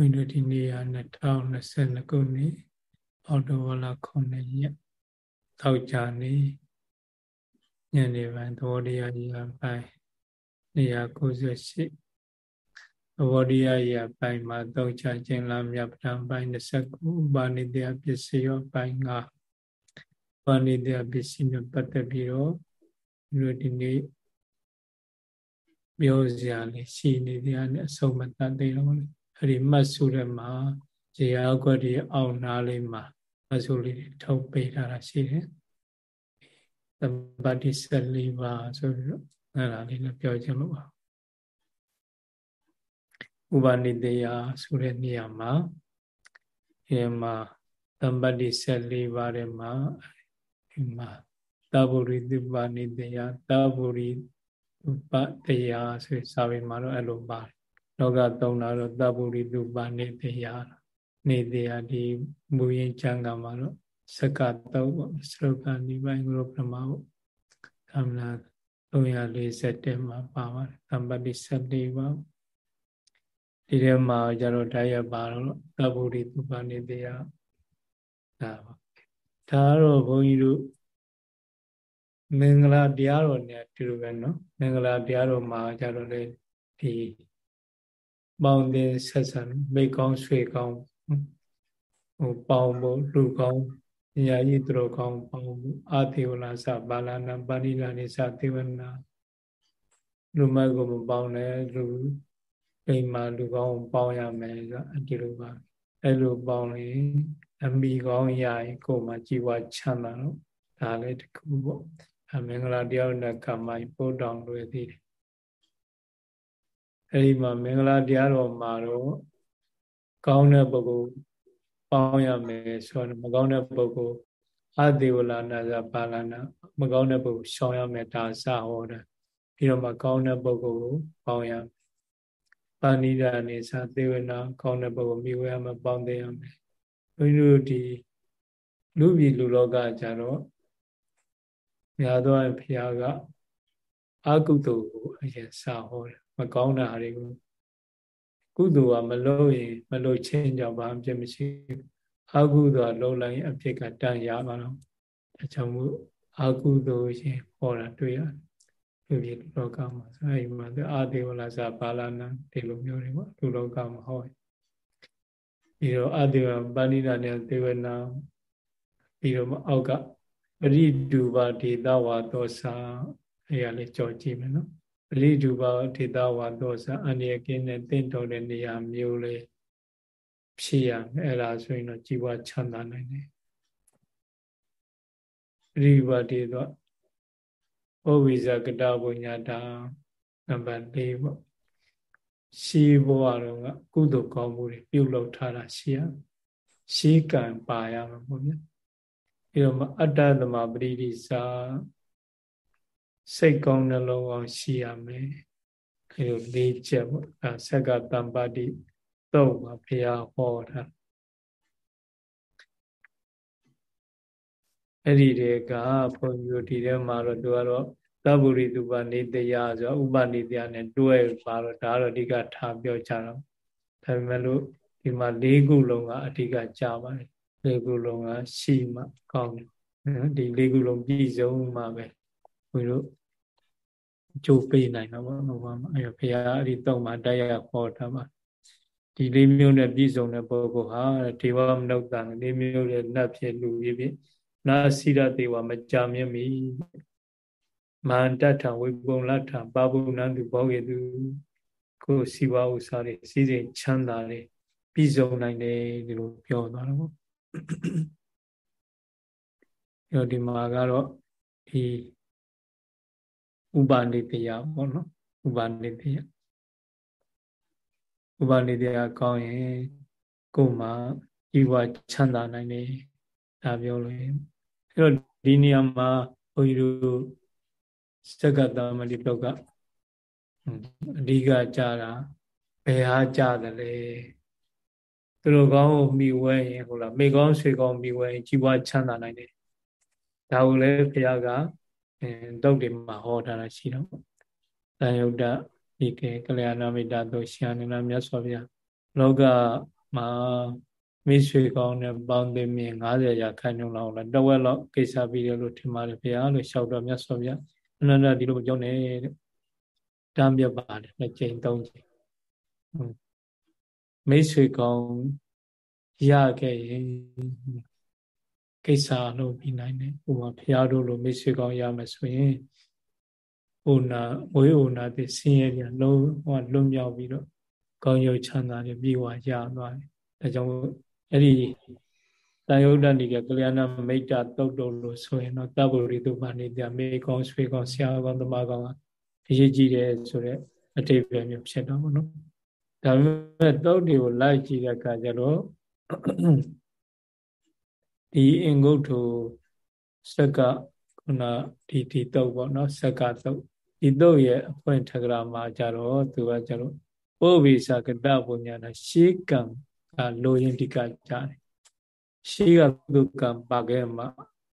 ုန်းတို့ဒီနေ့က2022ခုနှစ်အောက်တိုဘာလ9ရက်တောက်ကြနေညနေပိုင်းသဘောတရားကြီးအပိုင်း198သဘောတရားကြီးအပိုင်းမှာတောက်ကြခြင်းလားမြတ်ပဒံပိုင်း29ပါဏိတယပစ္စယောပိုင်း9ပါဏိတယပစ္စည်းနဲ့ပတ်သက်ပြီးတော့ဒီနေ့ပြောစရာလေးရှိနေတရားနဲ့အဆုံးမတတ်သေးတော့လေ အဲ့ဒီမှတ်စုထဲမှာဇေယျအကွက်ဒီအောင်နာလေးမှာမှတ်စုလေးတွေထုတ်ပေးထားတာရှိတယ်။သမ္ပတိ14ပါးဆိုပြီးတော့အဲ့ဒါလေးလည်းပြောချင်လို့ပါ။ဥပနိတေယဆိုတဲ့နေရာမှာဒီမှာသမ္ပတိ14ပါးထဲမှာဒီမှာတဗ္ဗရိတုပနိတေယတဗ္ဗရိဥပတရားဆိုစာပေမှာတော့အဲ့လိုပါတယ် လောကသုံးတာတော့တပ္ပုရိတုပနေတရားနေတရားဒီမူရင်ကျမ်းကမှာတော့စကတုတ်ပေါ့စရုပ်ကနိဗ္ဗာန်ကိုပရမဟုတ်သမဏ341မှာပါပါတယ်သမ္ပတိ14ပါဒီထဲမှာကျတော့တရားပါတော့တပ္ပုရိတုပနေတရားဒါပါဒါတော့ဘုန်းကြီးတို့မင်္ဂလာတရားတော်နဲ့ဒီလိုပဲเนาะမင်္ဂလာတရားတော်မှာကြတော့လေဒီ ပေါင်းတင်ဆက်ဆံမိကောင်းဆွေကောင်းဟိုပေါင်းဖို့လူကောင်းညာကြီးသူတော်ကောင်းပေါင်းဖို့အာသေဝလာစပါဠနာပါဠိလာနေစသေဝနာလူမကိုမပေါင်းနဲ့လူအိမ်မှာလူကောင်းပေါင်းရမယ်ဆိုအဒီလိုပါအဲ့လိုပေါင်းရင်အမိကောင်းရရင်ကိုယ်မှာជីវချမ်းသာတော့ဒါလည်းတခုပေါ့အမင်္ဂလာတရားနဲ့ကမ္မိုင်ပို့တောင်လွယ်သေးတယ် အဲဒီမှာမင်္ဂလာတရားတော်မှာတော့ကောင်းတဲ့ပုဂ္ဂိုလ်ပေါင်းရမယ်ဆိုတော့မကောင်းတဲ့ပုဂ္ဂိုလ်အသေးဝလာနာဇပါလနာမကောင်းတဲ့ပုဂ္ဂိုလ်ရှောင်ရမယ်ဒါစဟောတာပြီးတော့မှကောင်းတဲ့ပုဂ္ဂိုလ်ကိုပေါင်းရမယ်ပါဏိဒာနေသာသေဝနာကောင်းတဲ့ပုဂ္ဂိုလ်မိဝဲမှာပေါင်းသိရမယ်ဘုန်းကြီးတို့ဒီလူပြည်လူလောကကြတော့များသောအားဖြင့်ဘုရားကအကုသိုလ်ကိုအရင်စာဟောတယ် မကောင်းတာတွေကိုကုသိုလ်ကမလုပ်ရင်မလုပ်ချင်းကြောင့်ဘာအပြစ်မရှိအကုသိုလ်ကလုပ်လိုက်ရင်အပြစ်ကတန်ရပါတော့ဒါကြောင့်မို့အကုသိုလ်ရှင်ဟောတာတွေ့ရတယ်လူပြည်လောကမှာအဲဒီမှာအာဒေဝလာစာပါဠနာဒီလိုမျိုးတွေပေါ့လူလောကမှာဟောပြီးတော့အာဒေဝပါဠိနာနဲ့ဒေဝနာပြီးတော့အောက်ကပရိဒုပါဒေသဝါသောစာအဲရလေးကြော်ကြည့်မယ်နော် ပရိဒုပါဒေသဝါသောစာအန္တရာယ်ကင်းတဲ့တင့်တော်တဲ့နေရာမျိုးလေးဖြစ်ရမယ်အဲ့ဒါဆိုရင်တော့ជីវချမ်းသာနိုင်တယ်ပရိဒုပါဒေသဩဝိဇကတဝိညာတာနံပါတ်၄ပေါ့ရှိဘဝတော့ကကုသိုလ်ကောင်းမှုတွေပြုလုပ်ထားတာရှိရရှိကံပါရမှာပေါ့ဗျာပြီးတော့အတ္တသမပရိဒီစာ စိတ်ကောင်းနှလုံးကောင်းရှိရမယ်အဲလိုလေးချက်ပေါ့အဲဆက်ကတမ္ပါတိတော့ပါဘုရားဟောတာအဲ့ဒီတည်းကဘုန်းကြီးတို့ဒီထဲမှာတော့သူကတော့သဗ္ဗုရိတုပနေတရားဆိုဥပနေတရားနဲ့တွဲပါတော့ဒါတော့အဓိကထားပြောကြတော့ဒါပေမဲ့လို့ဒီမှာ၄ခုလုံးကအဓိကကြားပါတယ်လေးခုလုံးကရှိမှကောင်းတယ်ဒီလေးခုလုံးပြည့်စုံမှပဲဘုရားတို့ ကြိုးပေးနိုင်တော့ဘောဘာမှအဲဘုရားအဲ့ဒီတော့မှတရားဟောတာပါဒီလေးမျိုးနဲ့ပြည့်စုံတဲ့ပုဂ္ဂိုလ်ဟာဒေဝမနုဿာလေးမျိုးနဲ့နတ်ဖြစ်လူဖြစ်ဖြစ်နာစီရတေဝမကြာမြင့်မီမန္တထဝိပုံလထပါဘုနန္တုဘောဂေတုကိုစီဝဥစားတွေစီစဉ်ချမ်းသာတွေပြည့်စုံနိုင်တယ်ဒီလိုပြောသွားတော့ပေါ့အဲ့ဒီမှာကတော့ဒီ ဥပနိတယပေါ့နော်ဥပနိတယဥပနိတယကောင်းရင်ကိုယ်မှာဤဝချမ်းသာနိုင်တယ်ဒါပြောလို့အဲ့တော့ဒီနေရာမှာဘုန်းကြီးတို့စက္ကသမတိပုတ်ကအဓိကကြတာဘယ်ဟာကြတယ်လဲသူတို့ကောင်းကိုမိဝဲရင်ဟုတ်လားမိကောင်းဆွေကောင်းမိဝဲရင်ကြီးပွားချမ်းသာနိုင်တယ်ဒါကိုလည်းဘုရားက အဲတုတ်တွေမှာဟောထားတာရှိတော့တန်ယုတ်တဒီကေကလျာဏမိတ်တာတို့ရှာနေလားမြတ်စွာဘုရားလောကမှာမိတ်ဆွေကောင်းနဲ့ပေါင်းသိမြင်90ရာခိုင်နှုန်းလောက်လားတဝက်လောက်ကိစ္စပြီးတယ်လို့ထင်ပါတယ်ဘုရားလို့လျှောက်တော့မြတ်စွာဘုရားအနန္တဒီလိုပြောနေတဲ့တမ်းပြပါတယ်နှစ်ကြိမ်သုံးကြိမ်မိတ်ဆွေကောင်းရခဲ့ရင် ကိစ္စလို့ပြီးနိုင်တယ်ဥပမာဘုရားတို့လိုမိတ်ဆွေကောင်းရမယ်ဆိုရင်ဩနာဝေဩနာတိဆင်းရဲပြန်လုံးဟောလွတ်မြောက်ပြီးတော့ကောင်းရုပ်ချမ်းသာတွေပြီးွာရသွားတယ်ဒါကြောင့်အဲ့ဒီတန်ယုဒ္ဒနိကကလျာဏမိတ်တာတုတ်တုတ်လို့ဆိုရင်တော့တဗ္ဗရိတုပဏိတမေကောင်းဆွေကောင်းဆရာကောင်းသမားကောင်းအရေးကြီးတယ်ဆိုတဲ့အတိတ်ပဲမျိုးဖြစ်တော့ဘောနော်ဒါပေမဲ့တုတ်တွေကိုလိုက်ကြည့်တဲ့အခါကျတော့ ဒီအင်္ဂုတ္ထုစက်ကခုနဒီဒီတုတ်ပေါ့နော်စက်ကတုတ်ဒီတုတ်ရဲ့အဖွင့်ထကရာမှာကြတော့သူကကြတော့ပုဗ္ဗိသကတပုညာနာရှေးကံကလိုရင်ဒီကကြတယ်ရှေးကကုသကံပါခဲ့မှာ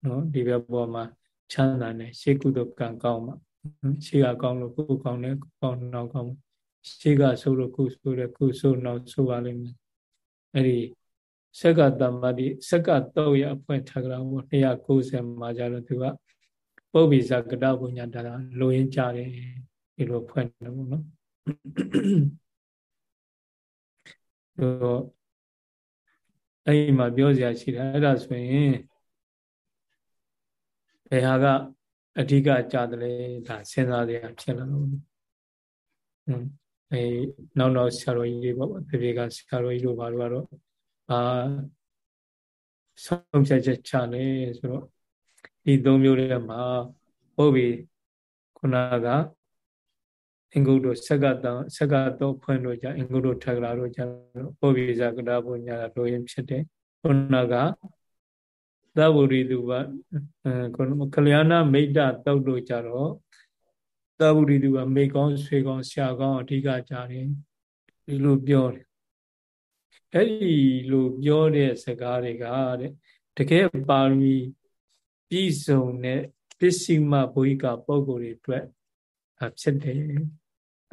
နော်ဒီဘက်ပေါ်မှာချမ်းသာတယ်ရှေးကုသကံကောင်းမှာရှေးကကောင်းလို့ကုကောင်းတယ်ကောင်းနောက်ကောင်းရှေးကဆိုးလို့ကုဆိုးတယ်ကုဆိုးနောက်ဆိုးပါလိမ့်မယ်အဲ့ဒီ စက္ကတမ္မတိစက္ကတောရအဖွင့်ထကရာကို290မှာကြတော့သူကပုဗ္ဗိဇကတပုညာတာလိုရင်းကြတယ်ဒီလိုဖွင့်တယ်ပေါ့နော်တော့အဲ့ဒီမှာပြောစရာရှိတယ်အဲ့ဒါဆိုရင်ဘယ်ဟာကအဓိကကြတယ်လဲဒါစဉ်းစားစရာဖြစ်လာလို့ဟွန်းအဲနောက်နောက်ဆရာတော်ကြီးတွေပေါ့တပြေကဆရာတော်ကြီးတို့ဘာလို့ကတော့ အာဆုံးဖြတ်ချက်ချလဲဆိုတော့ဒီသုံးမျိုးထဲမှာဟုတ်ပြီခုနကအင်္ဂုတ္တဆက်ကတဆက်ကတော့ဖွင့်လို့ကြအင်္ဂုတ္တထကရာတို့ကြတော့ပုဗ္ဗိဇကတာပုညာလိုရင်ဖြစ်တယ်ခုနကသဗ္ဗရိတုပအဲကလျာဏမိတ်တတုတ်တို့ကြတော့သဗ္ဗရိတုပမိတ်ကောင်းဆွေကောင်းဆရာကောင်းအဓိကကြတယ်ဒီလိုပြောတယ် အဲ့ဒီလိုပြောတဲ့စကားတွေကတဲ့တကယ်ပါရမီပြည့်စုံတဲ့ပစ္စည်းမဘုရားကပုံကိုယ်တွေအတွက်ဖြစ်တယ်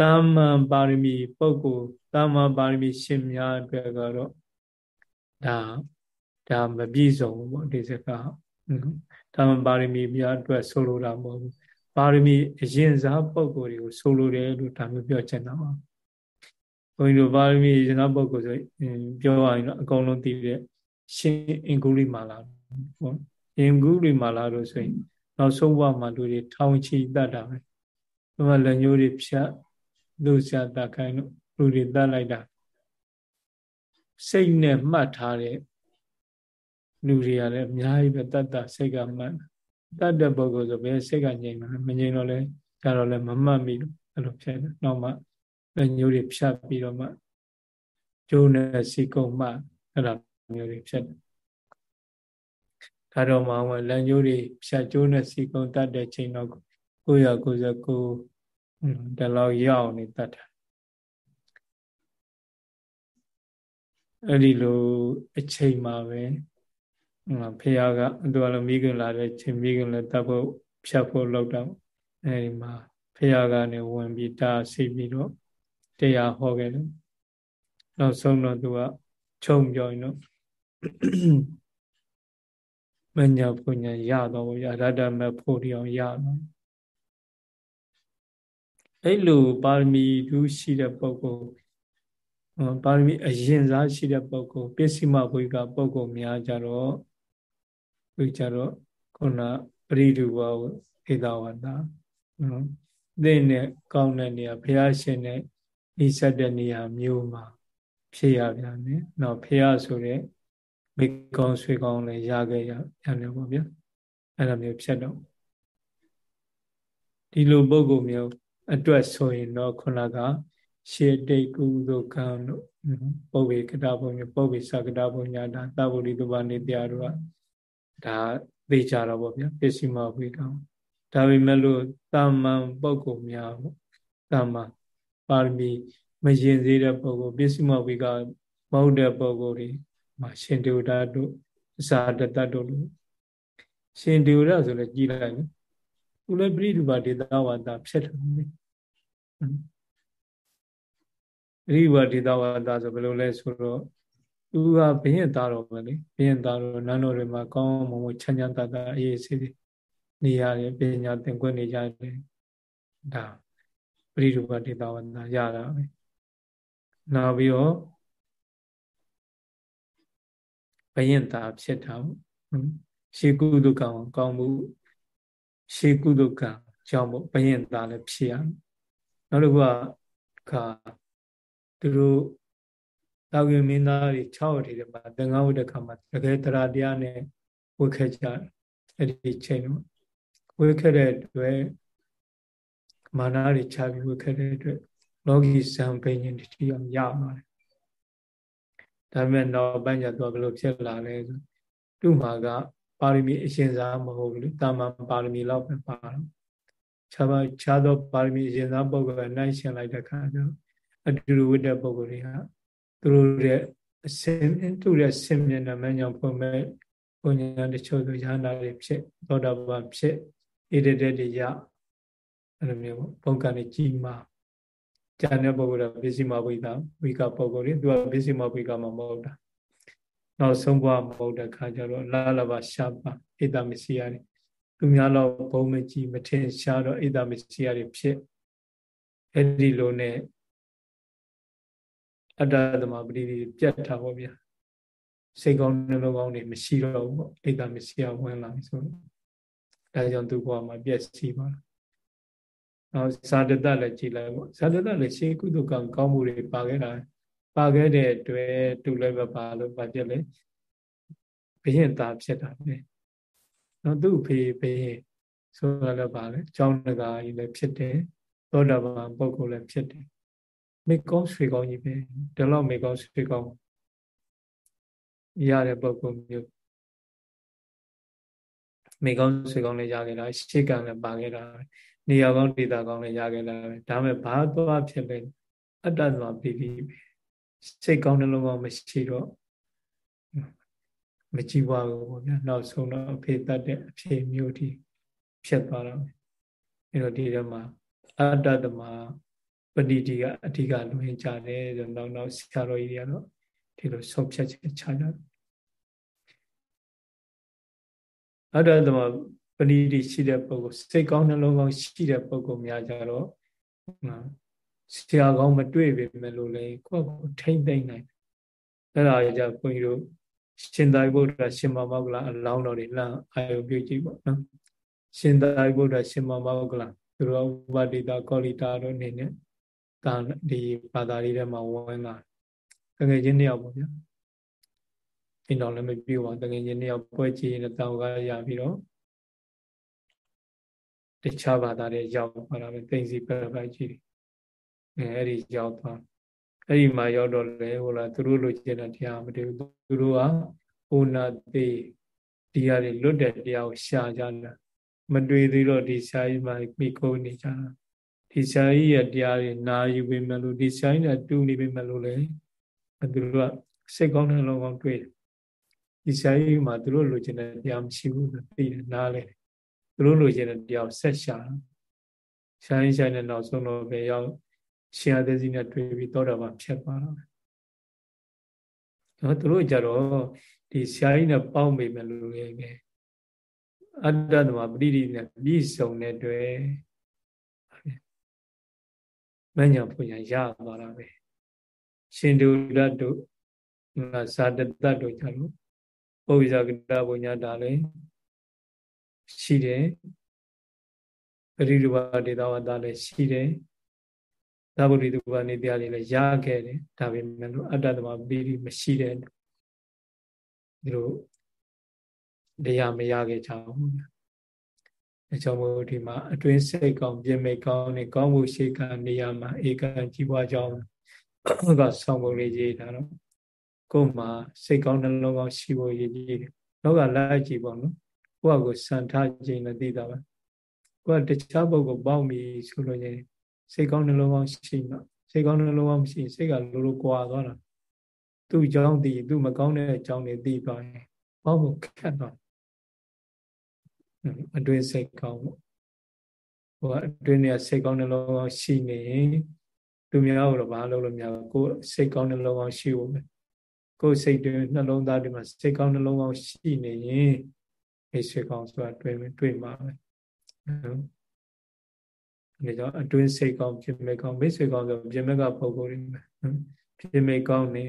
တာမန်ပါရမီပုဂ္ဂိုလ်တာမန်ပါရမီရှင်များအတွက်ကတော့ဒါဒါမပြည့်စုံဘူးပေါ့ဒီစကားတာမန်ပါရမီများအတွက်ဆိုလိုတာမဟုတ်ဘူးပါရမီအရင်စားပုဂ္ဂိုလ်တွေကိုဆိုလိုတယ်လို့ဒါမျိုးပြောချင်တာပါ ဘုန်းကြီးတို့ပါရမီအရင်စားပုဂ္ဂိုလ်ဆိုပြောရရင်တော့အကုန်လုံးသိတဲ့ရှင်အင်္ဂုလိမာလာပေါ့အင်္ဂုလိမာလာလို့ဆိုရင်နောက်ဆုံးဘဝမှာလူတွေထောင်ချီတတ်တာပဲဘုရားလက်ညိုးတွေဖြတ်လူဆရာတခိုင်းလို့လူတွေတတ်လိုက်တာစိတ်နဲ့မှတ်ထားတဲ့လူတွေကလည်းအများကြီးပဲတတ်တာစိတ်ကမှတ်တတ်တဲ့ပုဂ္ဂိုလ်ဆိုဘယ်စိတ်ကငြိမ်မှာမငြိမ်တော့လဲကြတော့လဲမမှတ်မိလို့အဲ့လိုဖြစ်တယ်နောက်မှ လက်ညိုးတွေဖြတ်ပြီးတော့မှကျိုးနဲ့စီကုံမှအဲ့ဒါမျိုးတွေဖြစ်တယ်ဒါတော့မှဝင်လက်ညိုးတွေဖြတ်ကျိုးနဲ့စီကုံတတ်တဲ့ချိန်တော့999ဒီလောက်ရောက်နေတတ်တာအဲ့ဒီလိုအချိန်မှာပဲဖေယားကသူကလည်းမိခင်လာတဲ့ချိန်မိခင်လည်းတတ်ဖို့ဖြတ်ဖို့လောက်တော့အဲ့ဒီမှာဖေယားကနေဝင်ပြီးတာစီပြီးတော့ တရားဟောခဲ့တယ်နောက်ဆုံးတော့သူကခြုံပြောရင်တော့မညာပညာရတော့ရရတ္တမဖို့ဒီအောင်ရတော့အဲ့လိုပါရမီဓုရှိတဲ့ပုဂ္ဂိုလ်ပါရမီအရင်စားရှိတဲ့ပုဂ္ဂိုလ်ပစ္စည်းမဘုရားပုဂ္ဂိုလ်များကြတော့သူကြတော့ခုနပရိဒုဘဝဧတဝတ္တနော်သိနဲ့ကောင်းတဲ့နေရာဘုရားရှင်နဲ့ ဤဆက်တဲ့နေရာမျိုးမှာဖြစ်ရပြန်တယ်။နော်ဘုရားဆိုတဲ့မိကောင်းဆွေကောင်းလည်းရခဲ့ရရတယ်ပေါ့ဗျာ။အဲ့လိုမျိုးဖြစ်တော့ဒီလိုပုဂ္ဂိုလ်မျိုးအတွက်ဆိုရင်တော့ခုနကရှေတိတ်ကုသိုလ်ကံတို့ပုဗ္ဗေကတဘုံမျိုးပုဗ္ဗေသကတဘုံညာဒါသဗ္ဗရိတဘာနေတရားတို့ကဒါသိကြတော့ဗောဗျာပစ္စည်းမဝိကံဒါပေမဲ့လို့တာမန်ပုဂ္ဂိုလ်များပေါ့တာမန် ပါရမီမရင်သေးတဲ့ပုဂ္ဂိုလ်ပစ္စည်းမဝိကမဟုတ်တဲ့ပုဂ္ဂိုလ်တွေမှာရှင်တေဝဒတို့အစာတတတို့လို့ရှင်တေဝဒဆိုလည်းကြည်လိုက်နော်သူလည်းပရိဒုပါဒေသဝါဒဖြစ်တယ်အရိဝဒေသဝတာဆိုဘယ်လိုလဲဆိုတော့သူကဘင်းရသားတော်ပဲလေဘင်းရသားတော်နန်းတော်တွေမှာကောင်းမွန်မွန်ချမ်းချမ်းသာသာအေးဆေးနေရတယ်ပညာသင်ခွင့်နေကြတယ်ဒါ ပရိရူပဒေသဝတာရတာပဲနောက်ပြီးတော့ဘယင်တာဖြစ်တာပေါ့ရှေကုသကံကောင်းမှုရှေကုသကံကြောင့်ပေါ့ဘယင်တာလည်းဖြစ်ရနောက်တစ်ခုကခါသူတို့တောက်ကမင်းသားတွေ6အထိတည်းမှာသင်္ဃဝိတ္တခါမှာတကယ်တရားတရားနဲ့ဝတ်ခဲ့ကြအဲ့ဒီချိန်မှာဝတ်ခဲ့တဲ့အတွက် မာနတွေချပြီးဝတ်ခဲ့တဲ့အတွက်လောကီဇံပင်ရှင်တတိယရပါတယ်ဒါပေမဲ့နောက်ပိုင်းကျတော့ဘယ်လိုဖြစ်လာလဲဆိုသူ့မှာကပါရမီအရှင်စားမဟုတ်ဘူးလေတာမန်ပါရမီလောက်ပဲပါတော့ခြားပါခြားသောပါရမီအရှင်စားပုဂ္ဂိုလ်ကနိုင်ရှင်လိုက်တဲ့ခါကျတော့အတူတူဝိတ္တပုဂ္ဂိုလ်တွေကသူတို့ရဲ့အစင်သူ့ရဲ့ဆင်မြင်တဲ့မညောင်ဖွင့်မဲ့ဘုံညာတချို့ဆိုရဟန္တာတွေဖြစ်သောတာပန်ဖြစ်ဣတိတေတိယ အဲ့လိုမျိုးဘုံကံတွေကြီးမားဉာဏ်တဲ့ပုဂ္ဂိုလ်ကပစ္စည်းမဝိကဝိကပုဂ္ဂိုလ်တွေသူကပစ္စည်းမဝိကမှာမဟုတ်တာနောက်ဆုံးဘဝမဟုတ်တဲ့ခါကျတော့လာလဘရှားပါဣဒမစီယာတွေသူများတော့ဘုံမကြီးမထင်ရှားတော့ဣဒမစီယာတွေဖြစ်အဲ့ဒီလိုနဲ့အတ္တသမပတိပြတ်တာပေါ့ဗျာစိတ်ကောင်းနှလုံးကောင်းတွေမရှိတော့ဘူးပေါ့ဣဒမစီယာဝင်လာပြီဆိုတော့ဒါကြောင့်သူ့ဘဝမှာပြည့်စည်ပါလား နောက်ဇာတတလည်းကြည်လိုက်ပေါ့ဇာတတလည်းရှေးကုသကံကောင်းမှုတွေပါခဲ့တာပါခဲ့တဲ့အတွက်သူလည်းပဲပါလို့ပါပြက်လေဘယင်သားဖြစ်တာပဲနော်သူ့ဖေးဘယင်ဆိုရလည်းပါလေကျောင်းတကာကြီးလည်းဖြစ်တယ်သောတာပန်ပုဂ္ဂိုလ်လည်းဖြစ်တယ်မိကောင်းရွှေကောင်းကြီးပဲဒီလောက်မိကောင်းရွှေကောင်းရတဲ့ပုဂ္ဂိုလ်မျိုးမိကောင်းရွှေကောင်းလည်းရခဲ့တာရှေးကံလည်းပါခဲ့တာ နေရာကောင်းဒေတာကောင်းလည်းရခဲ့တာပဲဒါမဲ့ဘာသွားဖြစ်လဲအတ္တသွားပြီးပြီစိတ်ကောင်းနှလုံးကောင်းမရှိတော့မကြည့်ပါဘူးပေါ့ဗျာနောက်ဆုံးတော့အဖေတတ်တဲ့အဖေမျိုးတီဖြစ်သွားတော့အဲတော့ဒီထဲမှာအတ္တသမပဏိတိကအဓိကလွင်ကြတယ်ဆိုတော့နောက်နောက်ဆရာတော်ကြီးတွေကတော့ဒီလိုဆုံးဖြတ်ချက်ချကြတယ်အတ္တသမ ပဏိတိရှိတဲ့ပုဂ္ဂိုလ်စိတ်ကောင်းနှလုံးကောင်းရှိတဲ့ပုဂ္ဂိုလ်များကြတော့ဆရာကောင်းမတွေ့ပေမဲ့လို့လေကိုယ့်ကိုထိမ့်သိမ့်နိုင်အဲ့ဒါကြဘုန်းကြီးတို့ရှင်သာရိပုတ္တရာရှင်မောဂလအလောင်းတော်တွေလှမ်းအာယုပြုကြည့်ပေါ့နော်ရှင်သာရိပုတ္တရာရှင်မောဂလသူတော်ဥပတိတာကောလိတာတို့နေနဲ့ဒါဒီဘာသာလေးထဲမှာဝင်လာတကယ်ချင်းတယောက်ပေါ့ဗျာအိမ်တော်လည်းမပြေပါတကယ်ချင်းတယောက်ပွဲကြည့်ရင်တောင်းကားရပြီးတော့ တခြားဘာသာတွေရောက်သွားတာပဲသိစီပြပိုက်ကြီးအဲအဲ့ဒီရောက်သွားအဲ့ဒီမှာရောက်တော့လေဟိုလားသူတို့လိုချင်တဲ့တရားမတည်ဘူးသူတို့ကဟိုနာသေးတရားတွေလွတ်တဲ့တရားကိုရှာကြတာမတွေ့သေးတော့ဒီဆရာကြီးမှမိခိုးနေကြတာဒီဆရာကြီးရဲ့တရားတွေနာယူပေမဲ့လို့ဒီဆရာကြီးနဲ့တူနေပေမဲ့လို့လေသူတို့ကစိတ်ကောင်းတဲ့လောကောင်းတွေ့တယ်ဒီဆရာကြီးမှသူတို့လိုချင်တဲ့တရားမရှိဘူးသိတယ်နားလဲ သူတို့လိုချင်တဲ့တရားကိုဆက်ရှာရှာရင်းရှာနေနောက်ဆုံးတော့ပဲရောက်ရှင်အသေးစီနဲ့တွေ့ပြီးသောတာပန်ဖြစ်သွားတာပဲနော်သူတို့ကြတော့ဒီဆရာကြီးနဲ့ပေါင်းပေမဲ့လို့လေပဲအတ္တသမပရိတိနဲ့ပြီးဆုံးတဲ့တွေ့မညာပူညာရသွားတာပဲရှင်ဒုရတ္တုငါဇာတတ္တတို့ကြလို့ပုရိသကတပူညာတာလည်း ရှိတယ်ပရိရူပဒေတာဝတ္တလည်းရှိတယ်သဗ္ဗရိတုပနေတရားတွေလည်းရခဲ့တယ်ဒါပေမဲ့လို့အတ္တသမပိရိမရှိတဲ့ဒီလိုတရားမရခဲ့ကြဘူးအကြောင်းမို့ဒီမှာအတွင်းစိတ်ကောင်းပြင်မိတ်ကောင်းနဲ့ကောင်းမှုရှိကနေရာမှာဧကံကြီးပွားကြောင်းကဆောင်းပုံလေးရေးတာတော့ကိုယ်မှာစိတ်ကောင်းနှလုံးကောင်းရှိဖို့ရည်ကြီးတယ်လောကလိုက်ကြည့်ပေါ့နော် ကိုယ့်အကိုစံထားခြင်းလည်းသိတာပါကိုယ်ကတခြားပုဂ္ဂိုလ်ပေါက်ပြီဆိုလို့ရင်စိတ်ကောင်းနှလုံးကောင်းရှိမှစိတ်ကောင်းနှလုံးကောင်းမရှိရင်စိတ်ကလိုလိုကြွာသွားတာသူ့ကြောင့်တည်သူ့မကောင်းတဲ့အကြောင်းတွေသိသွားရင်ပေါက်ဖို့ခက်သွားအတွင်းစိတ်ကောင်းပေါ့ဟိုအတွင်းနေစိတ်ကောင်းနှလုံးကောင်းရှိနေရင်သူများတို့ဘာလုပ်လို့များကိုယ်စိတ်ကောင်းနှလုံးကောင်းရှိဖို့ပဲကိုယ်စိတ်တွင်နှလုံးသားတွေမှာစိတ်ကောင်းနှလုံးကောင်းရှိနေရင် မိတ်ဆွေကောင်းဆိုတာတွေ့မယ်တွေ့မှာပဲနော်ဒါကြောင့်အတွင်းစိတ်ကောင်းပြင်မဲ့ကောင်းမိတ်ဆွေကောင်းဆိုပြင်မဲ့ကပုံကိုယ်တွေပဲပြင်မဲ့ကောင်းနေ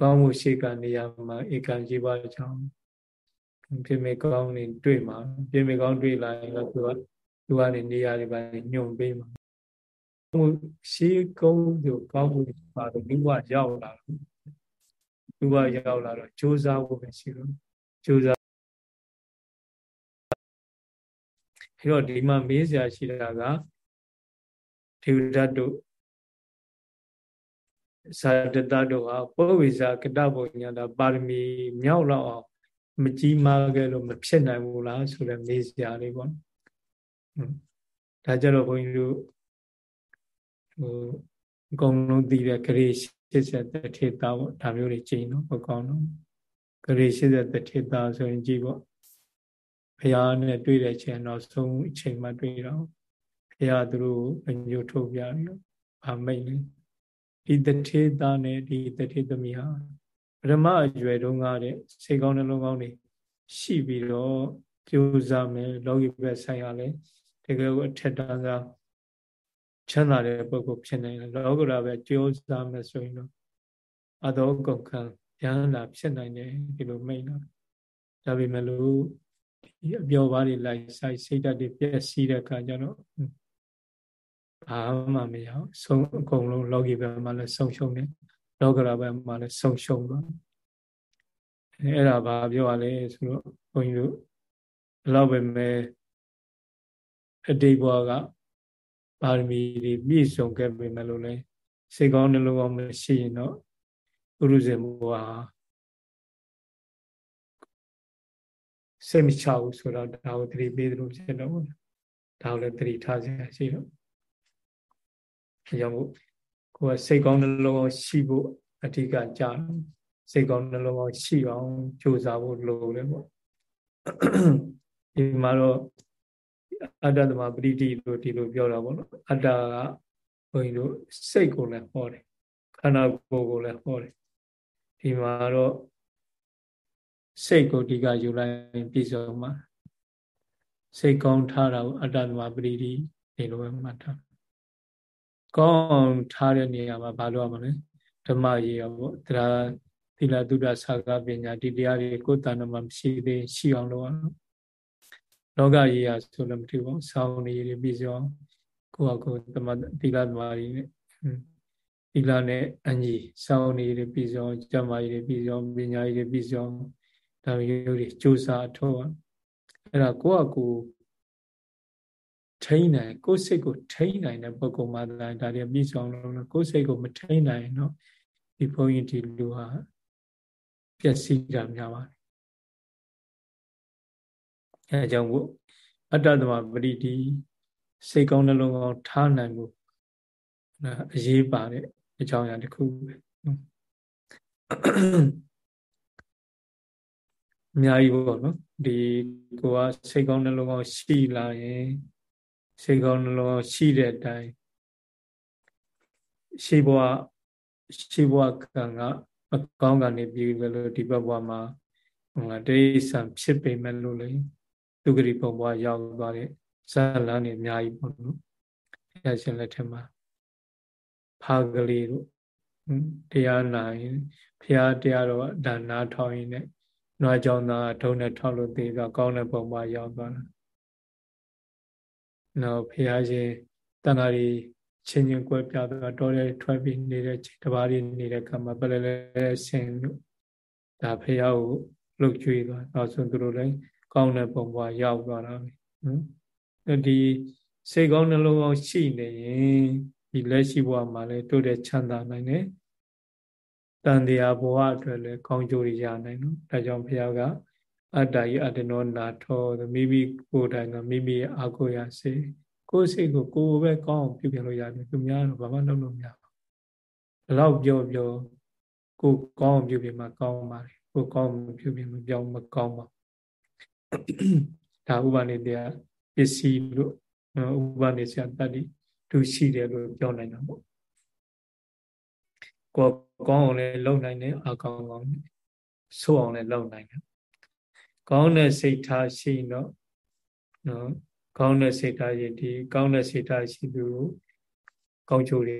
ကောင်းမှုရှိကနေရာမှာဧကံជីវကြောင့်ပြင်မဲ့ကောင်းနေတွေ့မှာပြင်မဲ့ကောင်းတွေ့လာရင်တော့သူကသူကနေနေရာတွေပါညွန်ပေးမှာဟိုရှိကုန်းသူကောင်းမှုပါတော့လူကရောက်လာလူကရောက်လာတော့ကြိုးစားဖို့ပဲရှိလို့ကြိုးစား အဲတော့ဒီမှာမေးစရာရှိတာကဒေဝဒတ်တို့ဇာတတတို့ဟာပောဝိဇာကတဘုံညာတာပါရမီမြောက်လောက်အောင်မကြီးမားခဲ့လို့မဖြစ်နိုင်ဘူးလားဆိုတဲ့မေးစရာလေးပေါ့။ဒါကြတော့ဘုန်းကြီးတို့ဟိုအကုန်လုံးသိတဲ့ဂရေ80တထေတာပေါ့ဒါမျိုးတွေကျင်းတော့မကောင်းတော့ဂရေ80တထေတာဆိုရင်ကြည့်ပေါ့ ဘုရားနဲ့တွေ့တဲ့ချိန်တော့ဆုံးအချိန်မှတွေ့တော့ဘုရားသူတို့အညို့ထုတ်ပြပြီးတော့ဗာမိတ်လေဒီတထေတာနဲ့ဒီတထေသမီးဟာပရမအရွယ်တုန်းကတဲ့စိတ်ကောင်းနှလုံးကောင်းတွေရှိပြီးတော့ကြိုးစားမယ်လောကီဘက်ဆိုင်ရလဲတကယ်ကိုအထက်တန်းစားချမ်းသာတဲ့ပုဂ္ဂိုလ်ဖြစ်နေတယ်လောကရာပဲကြိုးစားမယ်ဆိုရင်တော့အတောကုန်ခံရဟန္တာဖြစ်နိုင်တယ်ဒီလိုမိတ်တော့ဒါပေမဲ့လို့ ဒီအပျော်ပါးတွေလိုက်ဆိုင်စိတ်ဓာတ်တွေပြည့်စည်တဲ့အခါကျတော့ဘာမှမရအောင်ဆုံးအကုန်လုံးလောကီဘက်မှာလည်းဆုံးရှုံးတယ်လောကရာဘက်မှာလည်းဆုံးရှုံးသွားအဲ့ဒါဘာပြောရလဲဆိုတော့ဘုန်းကြီးတို့ဘလောက်ပဲမဲ့အတိတ်ဘဝကပါရမီတွေပြည့်စုံခဲ့ပေမဲ့လို့လဲစိတ်ကောင်းနှလုံးကောင်းမရှိရင်တော့ပုရုဇဉ်ဘဝ စိတ်မချဘူးဆိုတော့ဒါကိုသတိပေးသလိုဖြစ်တော့ဒါကိုလည်းသတိထားစရာရှိတော့အဲကြောင့်ကိုယ်ကစိတ်ကောင်းနှလုံးကောင်းရှိဖို့အဓိကကြာစိတ်ကောင်းနှလုံးကောင်းရှိအောင်ကြိုးစားဖို့လိုတယ်ပေါ့ဒီမှာတော့အတ္တသမပရိတိလို့ဒီလိုပြောတာပေါ့နော်အတ္တကဘုန်းကြီးတို့စိတ်ကိုလည်းဟောတယ်ခန္ဓာကိုယ်ကိုလည်းဟောတယ်ဒီမှာတော့ စိတ်ကိုဒီကယူလိုက်ပြည်စုံမှာစိတ်ကောင်းထားတာကိုအတ္တသမပရိတိဒီလိုပဲမှတ်ထားကောင်းထားတဲ့နေရာမှာဘာလို့ရမလဲဓမ္မရေးရပေါ့တရားသီလသုဒ္ဓဆာကပညာဒီတရားတွေကိုယ်တဏ္ဍမှာမရှိသေးရှိအောင်လုပ်အောင်လောကကြီးရဆိုလည်းမထူပါဘူးစောင်းနေရပြီးစောကိုယ့်အကိုသမသီလသမားကြီးနဲ့သီလနဲ့အညီစောင်းနေရပြီးစောကျမ်းမာကြီးပြီးစောပညာကြီးပြီးစော ဒါမျိုးတွေစူးစားထောအဲ့ဒါကိုယ့်အကိုထိန်းနိုင်ကိုယ်စိတ်ကိုထိန်းနိုင်တဲ့ပုဂ္ဂိုလ်မှသာဒါတွေပြည့်စုံလို့ကိုယ်စိတ်ကိုမထိန်းနိုင်တော့ဒီဘုန်းကြီးဒီလူဟာပျက်စီးတာများပါတယ်အဲကြောင့်မို့အတ္တသမပရိတိစိတ်ကောင်းနှလုံးကောင်းထားနိုင်မှုအရေးပါတဲ့အကြောင်းအရာတစ်ခုပဲ အများကြီးပေါ့နော်ဒီကိုကစိတ်ကောင်းနှလုံးကောင်းရှိလာရင်စိတ်ကောင်းနှလုံးကောင်းရှိတဲ့အတိုင်းရှိဘဝရှိဘဝကံကအကောင်းကနေပြီးပဲလို့ဒီဘဝမှာဟိုတိဋ္ဌံဖြစ်ပေမဲ့လို့လေဒုက္ခရိပုံဘဝရောက်သွားတဲ့ဇာလန်းနေအများကြီးပေါ့နော်ဘုရားရှင်လက်ထက်မှာဖာကလေးတို့တရားနာရင်ဘုရားတရားတော်ဒါနာထောင်ရင်လည်း နွားကြောင့်သာထုံးနဲ့ထောက်လို့သေးတော့ကောင်းတဲ့ပုံဘဝရောက်သွားတာနောက်ဘုရားရှင်တန်ဃာကြီးချင်းချင်းကွဲပြားသွားတော်ရဲထွက်ပြီးနေတဲ့တပါးလေးနေတဲ့ကံမှာပလဲလဲဆင်လို့ဒါဖះကိုလှုပ်ကြွေးသွားနောက်ဆုံးသူတို့လည်းကောင်းတဲ့ပုံပွားရောက်သွားတာပဲနော်ဒီစိတ်ကောင်းနှလုံးကောင်းရှိနေရင်ဒီလက်ရှိဘဝမှာလည်းတိုးတဲ့ချမ်းသာနိုင်တယ် တန်တရားဘဝအတွက်လည်းကောင်းကျိုးရနိုင်နော်ဒါကြောင့်ဘုရားကအတ္တယအတ္တနောနာထောမိမိကိုယ်တိုင်ကမိမိရဲ့အာကိုရစေကိုယ်စိတ်ကိုကိုယ်ပဲကောင်းအောင်ပြုပြင်လို့ရတယ်သူများတော့ဘာမှလုပ်လို့မရဘူးဘလောက်ပြောပြောကိုယ်ကောင်းအောင်ပြုပြင်မှကောင်းပါလေကိုယ်ကောင်းပြုပြင်မပြောင်းမကောင်းပါဒါဥပနိတရားပစ္စည်းလို့ဥပနိစ္စတတ္တိသူရှိတယ်လို့ပြောနိုင်တာပေါ့ကို ကောင်းအောင်လည်းလုပ်နိုင်တယ်အကောင်းကောင်းဆိုးအောင်လည်းလုပ်နိုင်တယ်ကောင်းတဲ့စိတ်ထားရှိတော့နော်ကောင်းတဲ့စိတ်ထားရှိဒီကောင်းတဲ့စိတ်ထားရှိသူကောင်းချိုးတွေ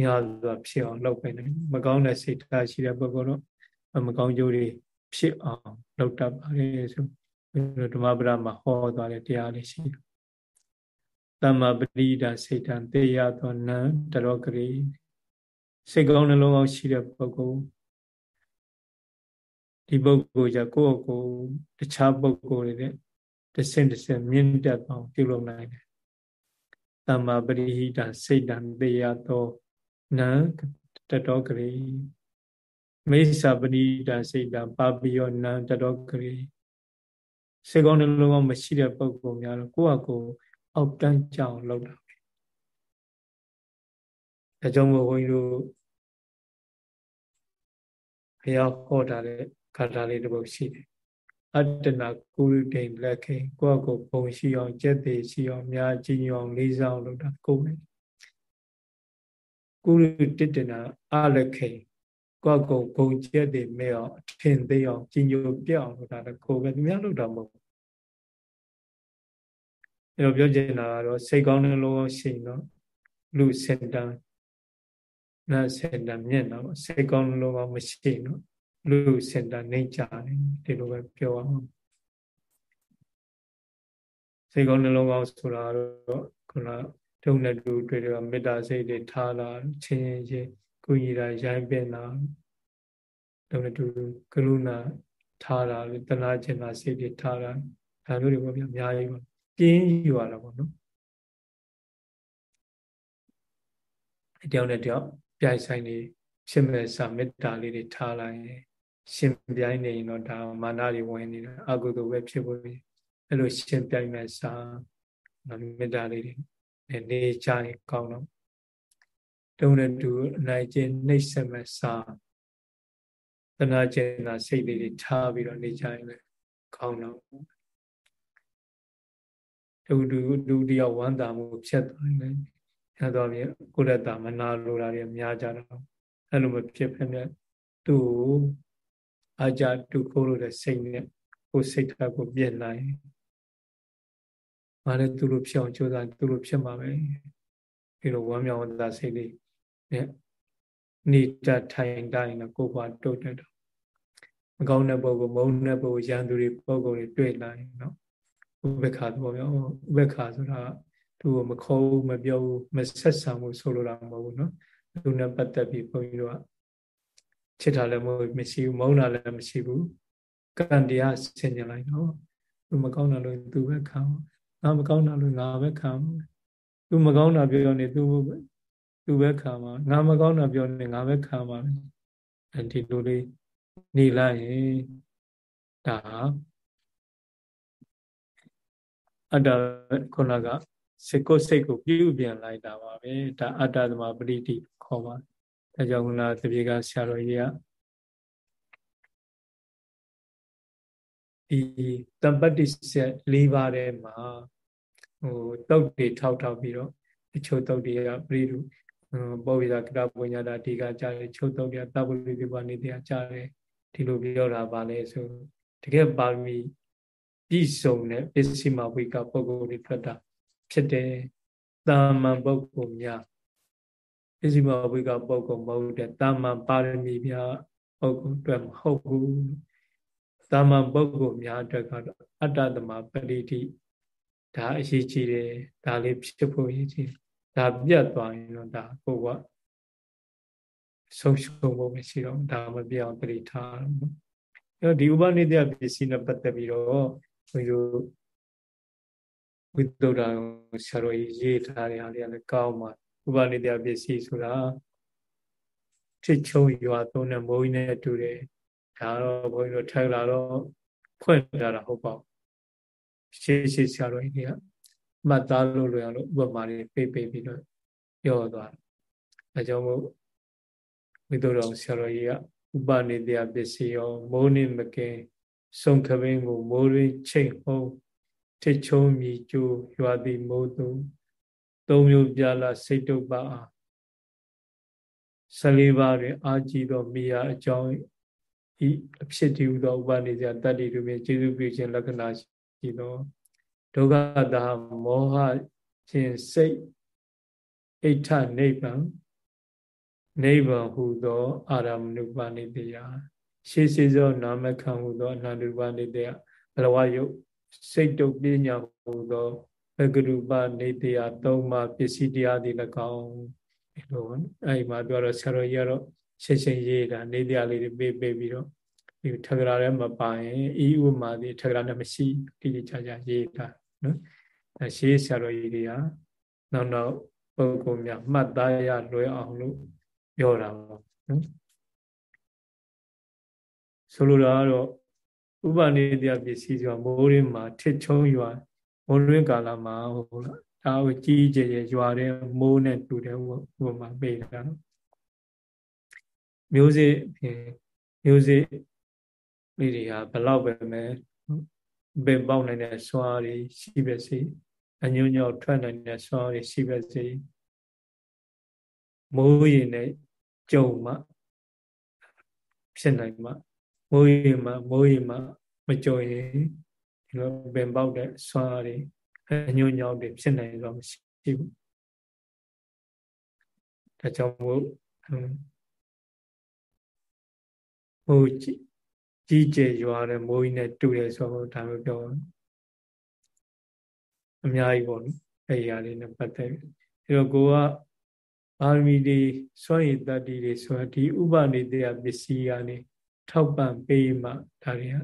များစွာဖြစ်အောင်လုပ်ပေးနိုင်မကောင်းတဲ့စိတ်ထားရှိတဲ့ပုဂ္ဂိုလ်တော့မကောင်းချိုးတွေဖြစ်အောင်လုပ်တတ်ပါတယ်ဆိုဓမ္မပဒမှာဟောသွားတဲ့တရားလေးရှိတယ်တမ္မာပရိဒစိတ်တံတေယသောနံတရောကရိ စိတ်ကောင်းနှလုံးကောင်းရှိတဲ့ပုဂ္ဂိုလ်ဒီပုဂ္ဂိုလ်ကြကိုယ့်ကိုယ်တခြားပုဂ္ဂိုလ်တွေနဲ့တဆင့်တဆင့်မြင့်တက်အောင်ပြုလုပ်နိုင်တယ်တမ္မာပရိဟိတစိတ်တံတေယသောနံတတောကရိမိစ္ဆာပရိဒစိတ်တံပါပိယောနံတတောကရိစိတ်ကောင်းနှလုံးကောင်းမရှိတဲ့ပုဂ္ဂိုလ်များတော့ကိုယ့်အကိုအောက်တန်းကြအောင်လုပ်တာပဲအဲကြောင့်မို့ဘုန်းကြီးတို့ ဘုရားဟောတာတဲ့ခါတာလေးတစ်ပုဒ်ရှိတယ်အတ္တနာကုရတိန်လက်ခေကိုယ့်ကိုယ်ပုံရှိအောင်ကြက်သေးရှိအောင်များကြီးအောင်လေးစားအောင်လုပ်တာကိုယ်ပဲကုရတိတနာအလက်ခေကိုယ့်ကိုယ်ပုံကြက်သေးမဲ့အောင်အထင်သေးအောင်ကြီးညိုပြအောင်လုပ်တာကိုယ်ပဲသူများလုပ်တာမဟုတ်အဲ့တော့ပြောချင်တာကတော့စိတ်ကောင်းတဲ့လောရှိရင်တော့လူစင်တန် နာစင်တန်မြင့်တော့စိတ်ကောင်းတဲ့လောကမရှိရင်တော့လူစင်တန်နှိမ့်ကြတယ်ဒီလိုပဲပြောအောင်စိတ်ကောင်းနှလုံးကောင်းဆိုတာတော့ခုနဒုနဲ့တူတွေ့တယ်မေတ္တာစိတ်တွေထားလာချင်းချင်းကုညီတာရိုင်းပင်တာဒုနဲ့တူကရုဏာထားတာတနာကျင်တာစိတ်တွေထားတာဒါမျိုးတွေပေါ့ဗျာအများကြီးပါပြင်းယူရတာပေါ့နော်အတယောက်နဲ့တယောက် ပြိုင်ဆိုင်နေဖြစ်မဲ့စာမေတ္တာလေးတွေထားလိုက်ရင်ရှင်ပြိုင်နေရင်တော့ဒါမာနတွေဝင်နေတာအကုသိုလ်ပဲဖြစ်ဖို့အဲ့လိုရှင်ပြိုင်မဲ့စာမေတ္တာလေးတွေနေကြရင်ကောင်းတော့တုံးတဲ့သူအနိုင်ကျင့်နှိမ့်ဆက်မဲ့စာတနာကျင်တာစိတ်လေးတွေထားပြီးတော့နေကြရင်လည်းကောင်းတော့တူတူဒုတိယဝန္တာမှုဖြစ်သွားတယ်။ အဲတော့ပြင်ကိုရတမနာလိုတာတွေများကြတော့အဲ့လိုမဖြစ်ဖ ೇನೆ သူ့အာကြတုခိုးလို့တဲ့စိတ်နဲ့ကိုစိတ်ထားကိုပြည့်နိုင်။ဘာလဲသူ့လိုဖြစ်အောင်ကြိုးစားသူ့လိုဖြစ်မှာပဲ။ဒီလိုဝမ်းမြောက်ဝမ်းသာစိတ်လေးနဲ့နေတာထိုင်တိုင်းတော့ကိုယ်ပါတုတ်တက်တော့မကောင်းတဲ့ပုဂ္ဂိုလ်မုန်းတဲ့ပုဂ္ဂိုလ်ရန်သူတွေပုဂ္ဂိုလ်တွေတွေ့လာရင်တော့ဥပ္ပခါသဘောမျိုးဥပ္ပခါဆိုတာ သူ့ကိုမခေါ်ဘူးမပြောဘူးမဆက်ဆံဘူးဆိုလိုတာမဟုတ်ဘူးနော်သူနဲ့ပတ်သက်ပြီးဘုန်းကြီးတို့ကချစ်တာလည်းမဟုတ်မရှိဘူးမုန်းတာလည်းမရှိဘူးကံတရားဆင်ញင်လိုက်တော့သူမကောင်းတာလို့သူပဲခံငါမကောင်းတာလို့ငါပဲခံသူမကောင်းတာပြောနေသူသူပဲခံပါငါမကောင်းတာပြောနေငါပဲခံပါလေအဲဒီလိုလေးနေလိုက်ရင်ဒါအတ္တခုနက စိတ်ကိုစိတ်ကိုပြုပြင်လိုက်တာပါပဲဒါအတ္တသမပရိတိခေါ်ပါဒါကြောင့်ခုနတပြေကဆရာတော်ကြီးကဒီတမ္ပတ္တိဆက်၄ပါးထဲမှာဟိုတုတ်တွေထောက်ထောက်ပြီးတော့တချို့တုတ်တွေကပရိတုဘောဝိဇာကရပညာတာဒီကကြားတယ်ချို့တုတ်တွေကတပ္ပရိဒီပါနေတရားကြားတယ်ဒီလိုပြောတာပါလဲဆိုတကယ်ပါရမီပြည့်စုံတဲ့ပစ္စည်းမဝိကပုဂ္ဂိုလ်တွေထွက်တာ ဖြစ်တယ်တာမန်ပုဂ္ဂိုလ်များပစ္စည်းမဝိကပုဂ္ဂိုလ်မဟုတ်တဲ့တာမန်ပါရမီများပုဂ္ဂိုလ်အတွက်မဟုတ်ဘူးတာမန်ပုဂ္ဂိုလ်များအတွက်ကတော့အတ္တသမပရိတိဒါအရေးကြီးတယ်ဒါလေးဖြစ်ဖို့အရေးကြီးဒါပြတ်သွားရင်တော့ဒါကိုကဆုံးရှုံးဖို့မရှိတော့ဒါမပြအောင်ပရိထားတော့ဒီဥပနိဒယပစ္စည်းနဲ့ပတ်သက်ပြီးတော့ဘုန်းကြီးတို့ ဝိသုဒ္ဓဆရာတော်ကြီးရေးထားတဲ့အားလေးလည်းကောင်းပါဥပနိဒယပစ္စည်းဆိုတာချစ်ချုံရွာသုံးတဲ့မိုးကြီးနဲ့တူတယ်ဒါတော့ဘုန်းကြီးတို့ထိုင်လာတော့ဖွင့်ကြတာဟုတ်ပါဘူးရှေးရှေးဆရာတော်ကြီးကမှတ်သားလို့လွယ်အောင်လို့ဥပမာတွေပေးပေးပြီးတော့ပြောသွားတယ်အဲကြောင့်မို့ဝိသုဒ္ဓဆရာတော်ကြီးကဥပနိဒယပစ္စည်းရောမိုးနေမကင်ဆုံခပင်းကိုမိုးရင်းချိန်ဟုံး ထစ်ချုံမြည်ကျိုးရွာသည်မိုးသူသုံးမျိုးပြလာစိတ်တုပ္ပအား14ပါးတွင်အာကြည်သောမိယာအကြောင်းဤအဖြစ်တည်ဟူသောဥပနိစ္စတတ္တိတို့ဖြင့်ကျေစုပြုခြင်းလက္ခဏာရှိသောဒုက္ခတာမောဟခြင်းစိတ်အိဋ္ဌနိဗ္ဗာန်နိဗ္ဗာန်ဟူသော အာရမဏုပနိတယရှေးစေသောနာမခံဟူသောအနန္တုပနိတယဘလဝယုတ် စိတ်တုတ်ပညာဟူသောဘဂရုပနေတယသုံးပါးပစ္စည်းတရားသည်၎င်းဒီလိုပေါ့နော်အဲဒီမှာပြောတော့ဆရာတော်ကြီးကတော့ရှင်းရှင်းရေးတာနေတရားလေးတွေပေးပေးပြီးတော့ဒီထဂရာထဲမှာပါရင်ဤဥမာဒီထဂရာနဲ့မရှိတိတိကျကျရေးတာနော်အဲရှေးဆရာတော်ကြီးတွေကနောက်နောက်ပုဂ္ဂိုလ်များမှတ်သားရလွယ်အောင်လို့ပြောတာပေါ့နော်ဆိုလိုတာကတော့ ဥပနိတယပစ္စည်းဆိုတာမိုးရင်းမှာထစ်ချုံရွာမိုးရင်းကာလမှာဟုတ်လားဒါကိုကြီးကြဲရွာတဲ့မိုးနဲ့တူတယ်ဥပမာပေးတာနော်မျိုးစေ့မျိုးစေ့လေးတွေကဘလောက်ပဲမဲ့ပင်ပေါက်နိုင်တဲ့ဆွားတွေရှိပဲစေအညွညောထွက်နိုင်တဲ့ဆွားတွေရှိပဲစေမိုးရင်နဲ့ကြုံမှဖြစ်နိုင်မှ မိုးရင်မှမိုးရင်မှမကြုံရင်ဒီလိုပင်ပေါက်တဲ့ဆွားတွေအညွညောတွေဖြစ်နိုင်တော့မရှိဘူးဒါကြောင့်မို့မိုးကြီးကျယ်ရွာတဲ့မိုးကြီးနဲ့တူတယ်ဆိုတော့ဒါမျိုးပြောအများကြီးပေါ့နော်အဲ့ဒီအရာလေးနဲ့ပတ်သက်ပြီးအဲတော့ကိုကအာမီတွေစွန့်ရည်တတ္တိတွေဆိုတာဒီဥပနိတယပစ္စည်းကနေ ထောက်ပံ့ပေးမှဒါတွေက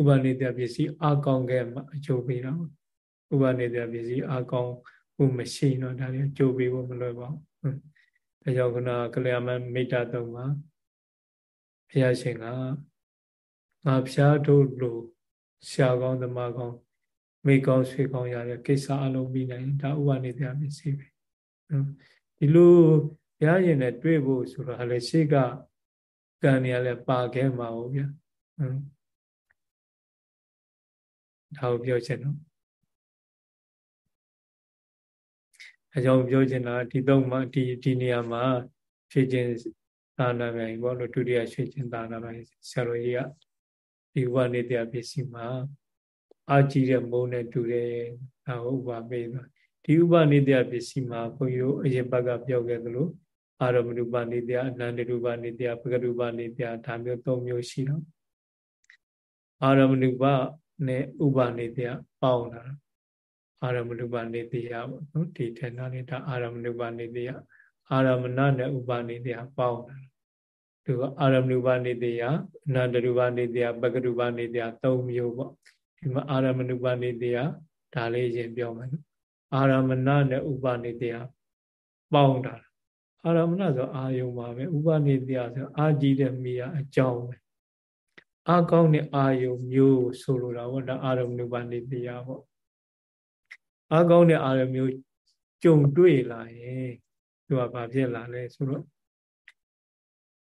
ဥပနိတယပစ္စည်းအကောင်းခဲ့မှအကျိုးပေးတော့ဥပနိတယပစ္စည်းအကောင်းဖို့မရှိတော့ဒါတွေအကျိုးပေးဖို့မလွယ်ပါဘူးဒါကြောင့်ခုနကလျာမမိတ္တသုံးပါဘုရားရှင်ကငါဖျားတို့လိုဆရာကောင်းသမားကောင်းမိကောင်းဆွေကောင်းရတဲ့ကိစ္စအလုံးပြီးနိုင်ဒါဥပနိတယပစ္စည်းပဲဒီလိုဘုရားရှင်နဲ့တွေ့ဖို့ဆိုတော့လည်းရှေ့က ကံနေရလဲပါခဲ့မှာဟုတ်ဗျာဒါကိုပြောချင်တော့အကြောင်းပြောချင်တာဒီတော့မှဒီဒီနေရာမှာဖြည့်ခြင်းသာနာမြိုင်ဘောလို့ဒုတိယရွှေခြင်းသာနာမြိုင်ဆရာတော်ကြီးကဒီဝနိတယပစ္စည်းမှာအာကြည့်တဲ့မုံနဲ့တူတယ်ဒါဟုတ်ပါပေးသွားဒီဥပနိတယပစ္စည်းမှာဘုန်းကြီးတို့အရင်ဘက်ကပြောခဲ့သလို အာရမရူပနိတယအနန္တရူပနိတယပကရူပနိတယဒါမျိုး၃မျိုးရှိတော့အာရမရူပနဲ့ဥပနိတယပေါင်းတာအာရမရူပနိတယပေါ့နော်ဒီထေနာလေးဒါအာရမရူပနိတယအာရမဏနဲ့ဥပနိတယပေါင်းတာသူကအာရမရူပနိတယအနန္တရူပနိတယပကရူပနိတယ၃မျိုးပေါ့ဒီမှာအာရမဏုပနိတယဒါလေးရင်ပြောမယ်နော်အာရမဏနဲ့ဥပနိတယပေါင်းတာ အာရမဏဆိုအာယုံပါပဲဥပနိတယဆိုအာကြည့်တဲ့မိယာအကြောင်းပဲအာကောင်းတဲ့အာယုံမျိုးဆိုလိုတာပေါ့ဒါအာရမဏုပနိတယပေါ့အာကောင်းတဲ့အာယုံမျိုးကြုံတွေ့လာရင်သူကဘာဖြစ်လာလဲဆိုတော့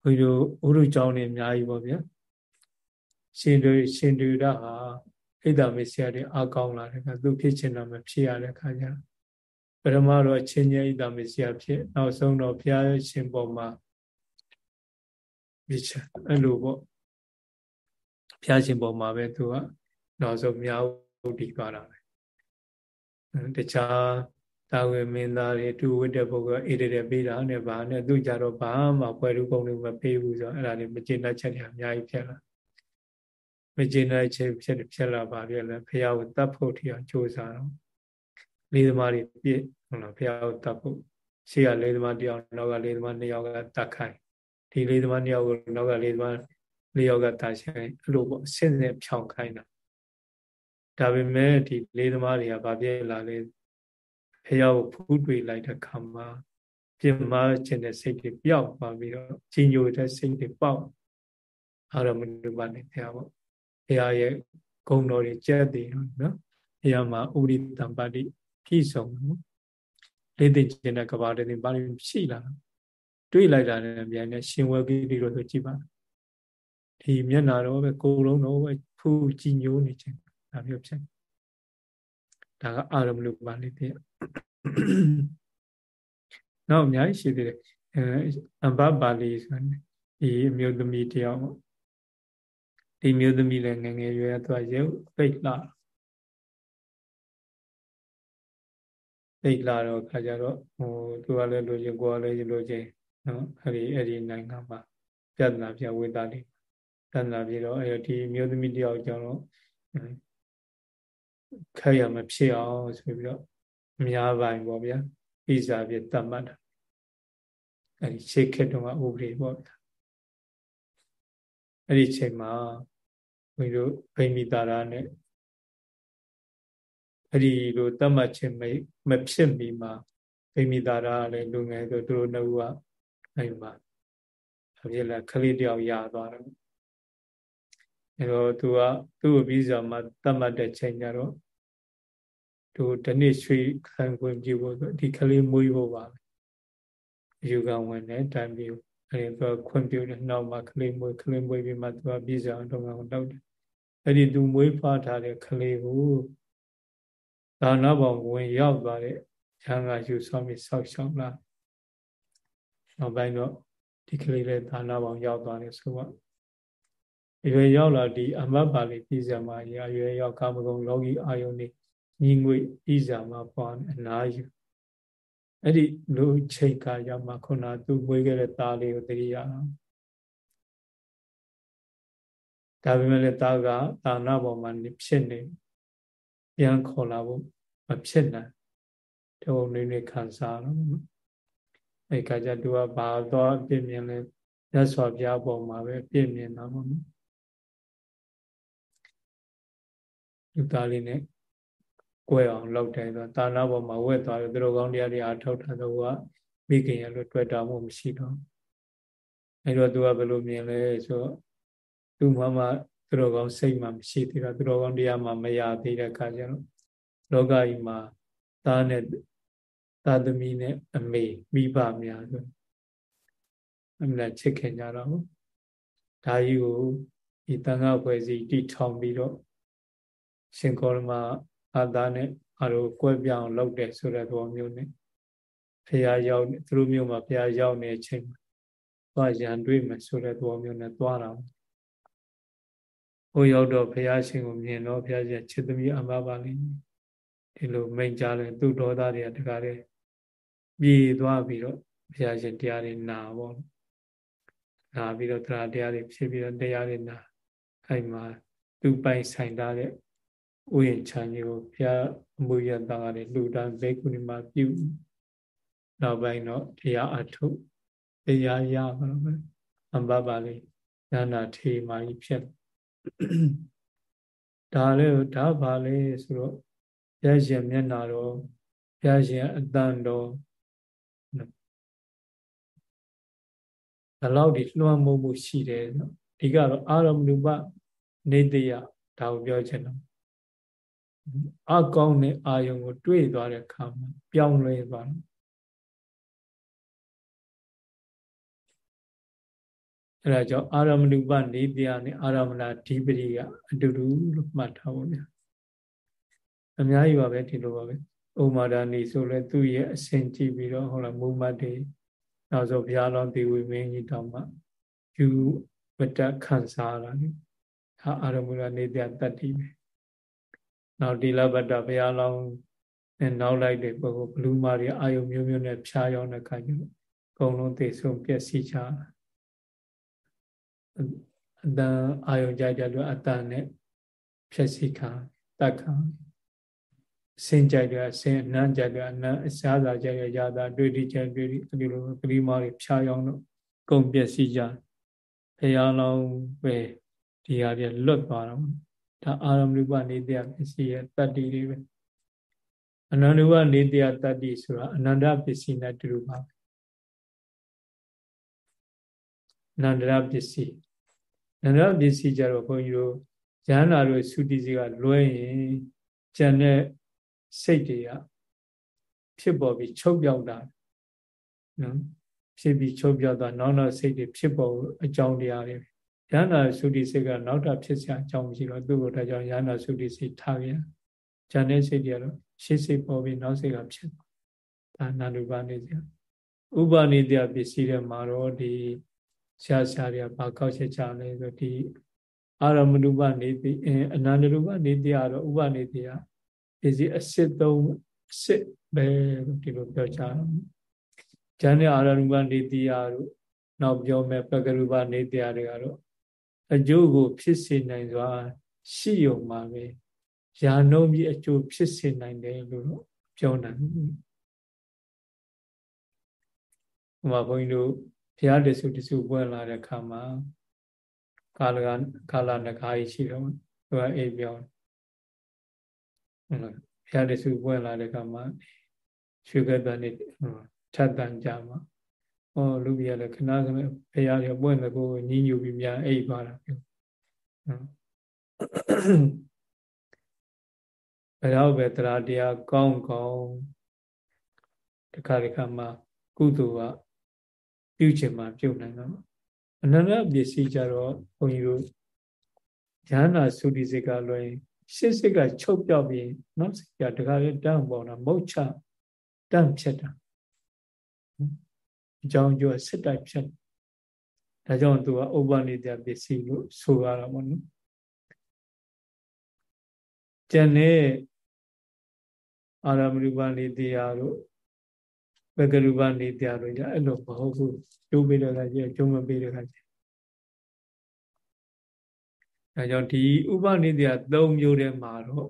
ဘုရားတို့ဥရုကြောင်းနေအများကြီးပေါ့ဗျာရှင်တွေရှင်တွေရဟာဣဒ္ဓမေဆရာတွေအကောင်းလာတယ်ကသူဖြစ်ချင်တာမဖြစ်ရတဲ့ခါကျ ပရမတော့အချင်းချင်းဣဒ္ဓမေဆရာဖြစ် နောက်ဆုံးတော့ဘုရားရှင်ပေါ်မှာမြစ်ချအဲ့လိုပေါ့ဘုရားရှင်ပေါ်မှာပဲသူကနောက်ဆုံးမြောက်တည်သွားတာပဲတခြားတာဝေမင်းသားတွေတူဝိတ္တပုဂ္ဂိုလ်ဣတိတဲ့ပေးတာနဲ့ဗာနဲ့သူကြတော့ဘာမှပွဲလူပုံတွေမပေးဘူးဆိုတော့အဲ့ဒါတွေမကျေနပ်ချက်တွေအများကြီးဖြစ်လာမကျေနပ်ချက်ဖြစ်ဖြစ်လာပါပြီလေဖះကိုတတ်ဖို့ထီအောင်ကြိုးစားတော့ လေးသမားတွေပြည့်ဟုတ်လားဖះကိုတတ်ဖို့ရှေ့ကလေးသမားတယောက်နောက်ကလေးသမားနှစ်ယောက်ကတတ်ခိုင်းဒီလေးသမားနှစ်ယောက်ကိုနောက်ကလေးသမားလေးယောက်ကတတ်ဆိုင်အဲ့လိုပေါ့ဆင်းဆင်းဖြောင်းခိုင်းတာဒါပေမဲ့ဒီလေးသမားတွေကဗာပြည့်လာလေဖះကိုဖူးတွေ့လိုက်တဲ့ခါမှာပြမခြင်းတဲ့စိတ်တွေပျောက်သွားပြီးတော့ကြီးညိုတဲ့စိတ်တွေပေါက်အာရမဏုပါနေဖះပေါ့ဘုရားရဲ့ဂုဏ်တော်တွေကျက်တည်နော်ဘုရားမှာဥရိတံပါတိ ပြည့်စုံနော်လေးသိခြင်းတဲ့ကဘာတည်းပါလိရှိလာတွေးလိုက်တာနဲ့ပြန်နဲ့ရှင်ဝဲကိတိလို့ဆိုကြည့်ပါဒီမျက်နာတော့ပဲကိုယ်လုံးတော့ပဲဖူးကြည်ညိုနေခြင်းဒါမျိုးဖြစ်ဒါကအာရမဏုပါဠိတဲ့နောက်အများကြီးရှိသေးတယ်အဘပါဠိဆိုတဲ့ဒီအမျိုးသမီးတယောက်ပေါ့ဒီမျိုးသမီးလည်းငငယ်ရွယ်သွားရုပ်ပိတ်လာ ပိတ်လာတော့ခါကြတော့ဟိုသူကလည်းလိုချင်ကိုယ်ကလည်းလိုချင်နော်အဲ့ဒီအဲ့ဒီနိုင်ငံမှာပြဿနာပြဝေတာလေးပြဿနာပြတော့အဲ့ဒီမျိုးသမီးတယောက်ကြောင့်တော့ခက်ရမဖြစ်အောင်ဆိုပြီးတော့အများပိုင်းပေါ့ဗျာဣဇာပြတတ်မှတ်တာအဲ့ဒီရှေ့ခက်တော့ဥပဒေပေါ့ဗျာအဲ့ဒီချိန်မှာဘုန်းကြီးတို့ဗိမိတာရနဲ့ အဲ့ဒီလိုတတ်မှတ်ခြင်းမဖြစ်မီမှာဗိမိတာရလည်းလူငယ်ဆိုသူတို့နှစ်ဦးကအဲ့မှာအဖြစ်လဲခလေးတယောက်ရသွားတယ်အဲ့တော့သူကသူ့ကိုပြီးဆိုမှတတ်မှတ်တဲ့ချိန်ကျတော့သူတနေ့ရွှေခံခွင့်ပြုဖို့ဒီကလေးမွေးဖို့ပါပဲယူကဝင်တဲ့တိုင်ပြီးအဲဒီသူကခွင့်ပြုတယ်နောက်မှကလေးမွေးကလေးမွေးပြီးမှသူကပြီးဆောင်တော့ကောင်တောက်တယ်အဲ့ဒီသူမွေးဖွားထားတဲ့ကလေးကို ဒါနဘောင်ဝင်ရောက်သွားတဲ့ရဟန်းကယူဆောင်ပြီးဆောက်ရှောက်လာနောက်ပိုင်းတော့ဒီကလေးလည်းဒါနဘောင်ရောက်သွားတယ်ဆိုတော့အရွယ်ရောက်လာဒီအမတ်ပါဠိပြည်စမှာအရွယ်ရောက်ကာမဂုဏ်လောကီအာယုန်နေညီငွေဣဇာမှာပွားအနာယူအဲ့ဒီလူချိန်ခါရောက်မှခုနသူမွေးခဲ့တဲ့သားလေးကိုတတိယဒါပေမဲ့လည်းသားကသာနာပေါ်မှာဖြစ်နေ ပြန်ခေါ်လာဖို့မဖြစ်နိုင်တုံနေနေခံစားတော့အဲ့ကကြသူကဘာတော့ပြင်းမြင်လဲရသော်ပြားပေါ်မှာပဲပြင်းမြင်တာပေါ့နော်လူသားလေးနဲ့ကွဲအောင်လောက်တယ်ဆိုတာနာပေါ်မှာဝက်သွားတယ်သူတို့ကောင်းတရားတွေအားထုတ်တာတော့ကမိခင်ရလို့တွေ့တာမှမရှိတော့အဲ့တော့သူကဘယ်လိုမြင်လဲဆိုသူမှမှ သူတို့ကောင်းစိတ်မှမရှိသေးတာသူတို့ကောင်းတရားမှမရသေးတဲ့အခါကျတော့လောကကြီးမှာသားနဲ့သာသမီနဲ့အမေမိဘများဆိုအမှန်ချစ်ခင်ကြတော့ဒါကြီးကိုဒီတန်ခါဖွဲ့စည်းတည်ထောင်ပြီးတော့ရှင်ကောလမအာသာနဲ့အရိုကွဲပြောင်းလုပ်တယ်ဆိုတဲ့သဘောမျိုးနဲ့ဖះရောက်သူတို့မျိုးမှာဖះရောက်နေတဲ့အချိန်မှာသွားရန်တွေ့မယ်ဆိုတဲ့သဘောမျိုးနဲ့သွားတာ ဟိုရောက်တော့ဖះရှင်ကိုမြင်တော့ဖះရှင်ချစ်သမီးအမပါလိမ့်ဒီလိုမိန်ကြားတယ်သူ့ဒေါသတွေကတကားတယ်ပြေသွားပြီးတော့ဘုရားရှင်တရားတွေနာပေါ့နာပြီးတော့တရားတရားတွေဖြစ်ပြီးတော့တရားတွေနာအဲ့မှာသူပိုင်ဆိုင်ထားတဲ့ဥယျာဉ်ချမ်းကြီးကိုဘုရားအမှုရတာကလည်းလူတန်းဘိက္ခုနီမှာပြုနောက်ပိုင်းတော့တရားအထုတ်တရားရပါတော့မယ်အမ္ပပါလေးညာနာထေမာကြီးဖြစ် ဒါလည်းဒါပါလေဆိုတော့ဘုရားရှင်မျက်နာတော်ဘုရားရှင်အတန်တော်ဘလောက်ဒီလွှမ်းမိုးမှုရှိတယ်ဒီကတော့အာရမဏုပနေတယဒါကိုပြောချင်တော့အကောင်းတဲ့အာယုံကို တွေ့သွားတဲ့အခါမှာပြောင်းလဲသွားတယ် အဲဒါကြောင့်အာရမဏုပနေတယနဲ့အာရမဏဓိပတိကအတူတူလို့မှတ်ထားပါဗျာအများကြီးပါပဲဒီလိုပါပဲဥမာဒာနေဆိုလဲသူ့ရဲ့အစဉ်ကြည့်ပြီးတော့ဟောလာမူမတ်တွေနောက်ဆိုဘုရားလောင်းတေဝီမင်းကြီးတောင်မှယူဝတ္တခံစားလာတယ်ဟာအာရမုလနေတ္တတတ္တိပဲနောက်ဒီလဘတ္တဘုရားလောင်းနဲ့နောက်လိုက်တဲ့ပုဂ္ဂိုလ်ဘလူမာတွေအာယုမျိုးမျိုးနဲ့ဖြားရောက်တဲ့ခါကျတော့အကုန်လုံးသိဆုံးပျက်စီးချ အတန်အာယုကြိုက်တဲ့လူအတန်နဲ့ဖြက်စီခံတတ်ခံစင်ကြိုက်တဲ့အစင်အနံ့ကြိုက်တဲ့အနံ့အစားစားကြိုက်တဲ့ရာသာတွေ့တိကြိုက်တွေ့တိအဲဒီလိုကလေးမတွေဖြားရောက်တော့ကုန်ပျက်စီးကြဘုရားလောင်းပဲဒီဟာပြလွတ်သွားတော့ဒါအာရမဏုပနေတရားပစ္စည်းရဲ့တတ္တိတွေပဲအနန္တုပနေတရားတတ္တိဆိုတာအနန္တပစ္စည်းနဲ့တူတူပါပဲ နန္တရပစ္စည်းအနန္တရပစ္စည်းကြတော့ဘုန်းကြီးတို့ဉာဏ်လာတို့သုတိစီကလွဲရင်ဉာဏ်နဲ့စိတ်တွေကဖြစ်ပေါ်ပြီးချုပ်ပြောက်တာနော်ဖြစ်ပြီးချုပ်ပြောက်တာနောက်နောက်စိတ်တွေဖြစ်ပေါ်အကြောင်းတရားတွေရဟနာသုတိစိတ်ကနောက်တာဖြစ်စရာအကြောင်းမရှိတော့သူ့ကိုဒါကြောင့်ရဟနာသုတိစိတ်ထားပြန်ဉာဏ်နဲ့စိတ်တွေကတော့ရှေ့စိတ်ပေါ်ပြီးနောက်စိတ်ကဖြစ်ဒါနာနုပါနေစရာဥပနိတယပစ္စည်းတွေမှာတော့ဒီ ဆရာဆရာတွေကဘာကောက်ချက်ချလဲဆိုဒီအာရမဏုပနေတိအနန္တရူပနေတိကတော့ဥပနေတိယပစ္စည်းအစစ်သုံးအစစ်ပဲလို့ဒီလိုပြောကြတယ်။ဉာဏ်နဲ့အာရမဏုပနေတိယတို့နောက်ပြောမဲ့ပကရူပနေတိယတွေကတော့အကျိုးကို ဖြစ်စေနိုင်စွာရှိုံမှာပဲယာနှုံးပြီးအကျိုးဖြစ်စေနိုင်တယ်လို့ပြောနိုင်ဟိုမှာဘုန်းကြီးတို့ ဘုရားတဆူတဆူပွင့်လာတဲ့ခါမှာကာလကကာလနဂါကြီးရှိတော့သူကအိပ်ပြောင်းဟုတ်လားဘုရားတဆူပွင့်လာတဲ့ခါမှာရွှေကပ်တန်နေထပ်တန်ကြမှာဟောလူပြရလည်းခဏခဏဘုရားရပွင့်တဲ့ကိုညှဉ်းညူပြီးများအိပ်သွားတာပြောဘယ်တော့ပဲတရားတရားကောင်းကောင်းတခါတခါမှာကုသိုလ်က ပြုချင်မှပြုနိုင်တော့အနန္တပစ္စည်းကြတော့ဘုန်းကြီးတို့ဉာဏ်နာသုတိစိတ်ကလွယ်ရှစ်စိတ်ကချုပ်ပြောက်ပြီးနောက်စိတ်ကတခါလေတန်းပေါ်တာမုတ်ချတန်းဖြစ်တာအကြောင်းကျိုးစစ်တိုက်ဖြစ်ဒါကြောင့်သူကဥပနိတပစ္စည်းလို့ဆိုရတာပေါ့နော်ကျန်တဲ့အာရမရူပနေတရားတို့ ဘဂရူပနေတရားတို့ကြအဲ့လိုမဟုတ်ဘူးကျိုးပေးတဲ့ခါကျကျုံမပေးတဲ့ခါကျဒါကြောင့်ဒီဥပနိတရား၃မျိုးထဲမှာတော့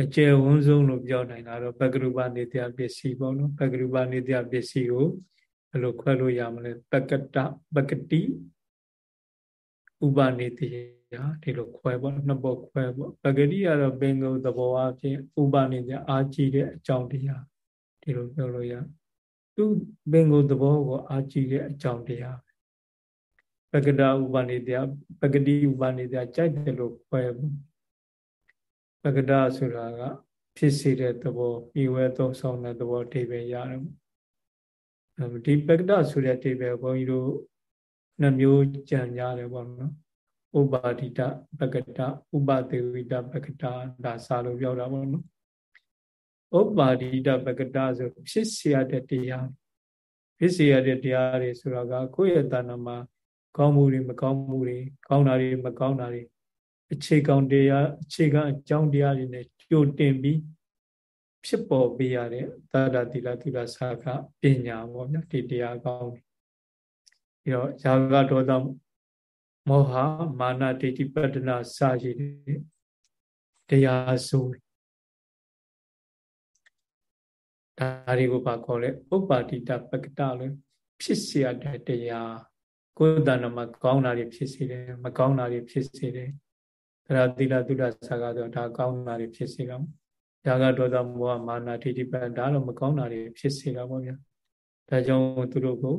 အကျယ်ဝန်းဆုံးလို့ပြောနိုင်တာတော့ဘဂရူပနေတရားပစ္စည်းပေါ့နော်ဘဂရူပနေတရားပစ္စည်းကိုဘယ်လိုခွဲလို့ရမလဲပကတပကတိဥပနိတရားဒီလိုခွဲပေါ့နှစ်ပုတ်ခွဲပေါ့ပဂတိကတော့ပင်ကိုသဘောအဖြစ်ဥပနိတရားအာကြည့်တဲ့အကြောင်းတရား ဒီလိုပြောလို့ရသူပင်ကိုသဘောကိုအာကြည့်တဲ့အကြောင်းတရားပကတဥပနိတရားပဂတိဥပနိတရားကြိုက်တယ်လို့ခွဲပေါ့ပကတဆိုတာကဖြစ်စေတဲ့သဘောဤဝဲသုံးဆောင်တဲ့သဘောအဓိပ္ပာယ်ရတယ်ဒီပကတဆိုတဲ့အဓိပ္ပာယ်ဘုန်းကြီးတို့နှမျိုးကြံကြတယ်ပေါ့နော်ဥပါဒိတပကတဥပဒေဝိတပကတဒါစာလို့ပြောတာပေါ့နော် ဥပါဒိတပကတဆိုဖြစ်เสียတဲ့တရားဖြစ်เสียတဲ့တရားတွေဆိုတော့ကကိုယ့်ရဲ့တဏ္ဍမှာကောင်းမှုတွေမကောင်းမှုတွေကောင်းတာတွေမကောင်းတာတွေအခြေခံတရားအခြေခံအကြောင်းတရားတွေနဲ့ကြိုတင်ပြီးဖြစ်ပေါ်ပေးရတဲ့သာဒတိလသီလစာကပညာပေါ့ဗျာဒီတရားကောင်းပြီးတော့ဇာကဒေါသမောဟမာနဒိဋ္ဌိပတ္တနာစာရည်တရားဆို ဒါတွေကိုပါခေါ်လဲဥပ္ပါတိတပကတလို့ဖြစ်เสียတဲ့တရားကိုယ်တဏ္ဍမှာကောင်းတာတွေဖြစ်စေတယ်မကောင်းတာတွေဖြစ်စေတယ်ဒါသီလသုဒ္ဓဆာကဆိုဒါကောင်းတာတွေဖြစ်စေတော့ရာဂဒေါသမောဟမာနဒိဋ္ဌိပတ္တဒါတော့မကောင်းတာတွေဖြစ်စေတာပေါ့ဗျာဒါကြောင့်သူတို့ကို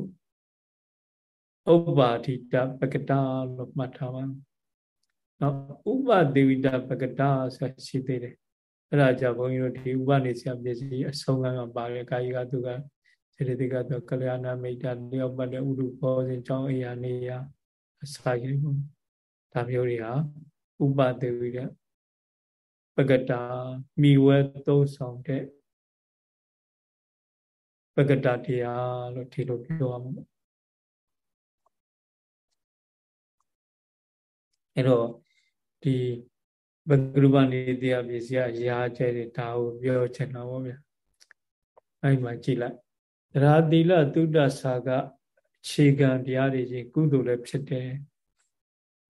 ဥပ္ပါဒိတပကတလို့မှတ်ထားပါနော်ဥပဒေဝိတပကတဆိုရှိသေးတယ် အဲ့ဒါကြောင့်ဘုန်းကြီးတို့ဒီဥပနေဆရာပစ္စည်းအဆုံးကမ်းပါတယ်ကာယကသူကစေတသိကတော့ကလျာဏမိတ်တာလျောက်ပတ်တဲ့ဥဒုဘောစဉ်ကြောင်းအရာနေရာအစာကြီးပေါ့ဒါမျိုးတွေဟာဥပဒေဝိတပကတာမိဝဲသုံးဆောင်တဲ့ပကတာတရားလို့ဒီလိုပြောရမှာအဲ့တော့ဒီ ဘဂရုပနေတရားပစ္စည်းအရာကျဲတဲ့ဒါကိုပြောချင်တာပေါ့ဗျာအဲ့မှာကြည့်လိုက်သရာတိလသုဒ္ဓဆာကခြေကံတရားတွေချင်းကုသိုလ်လည်းဖြစ်တယ်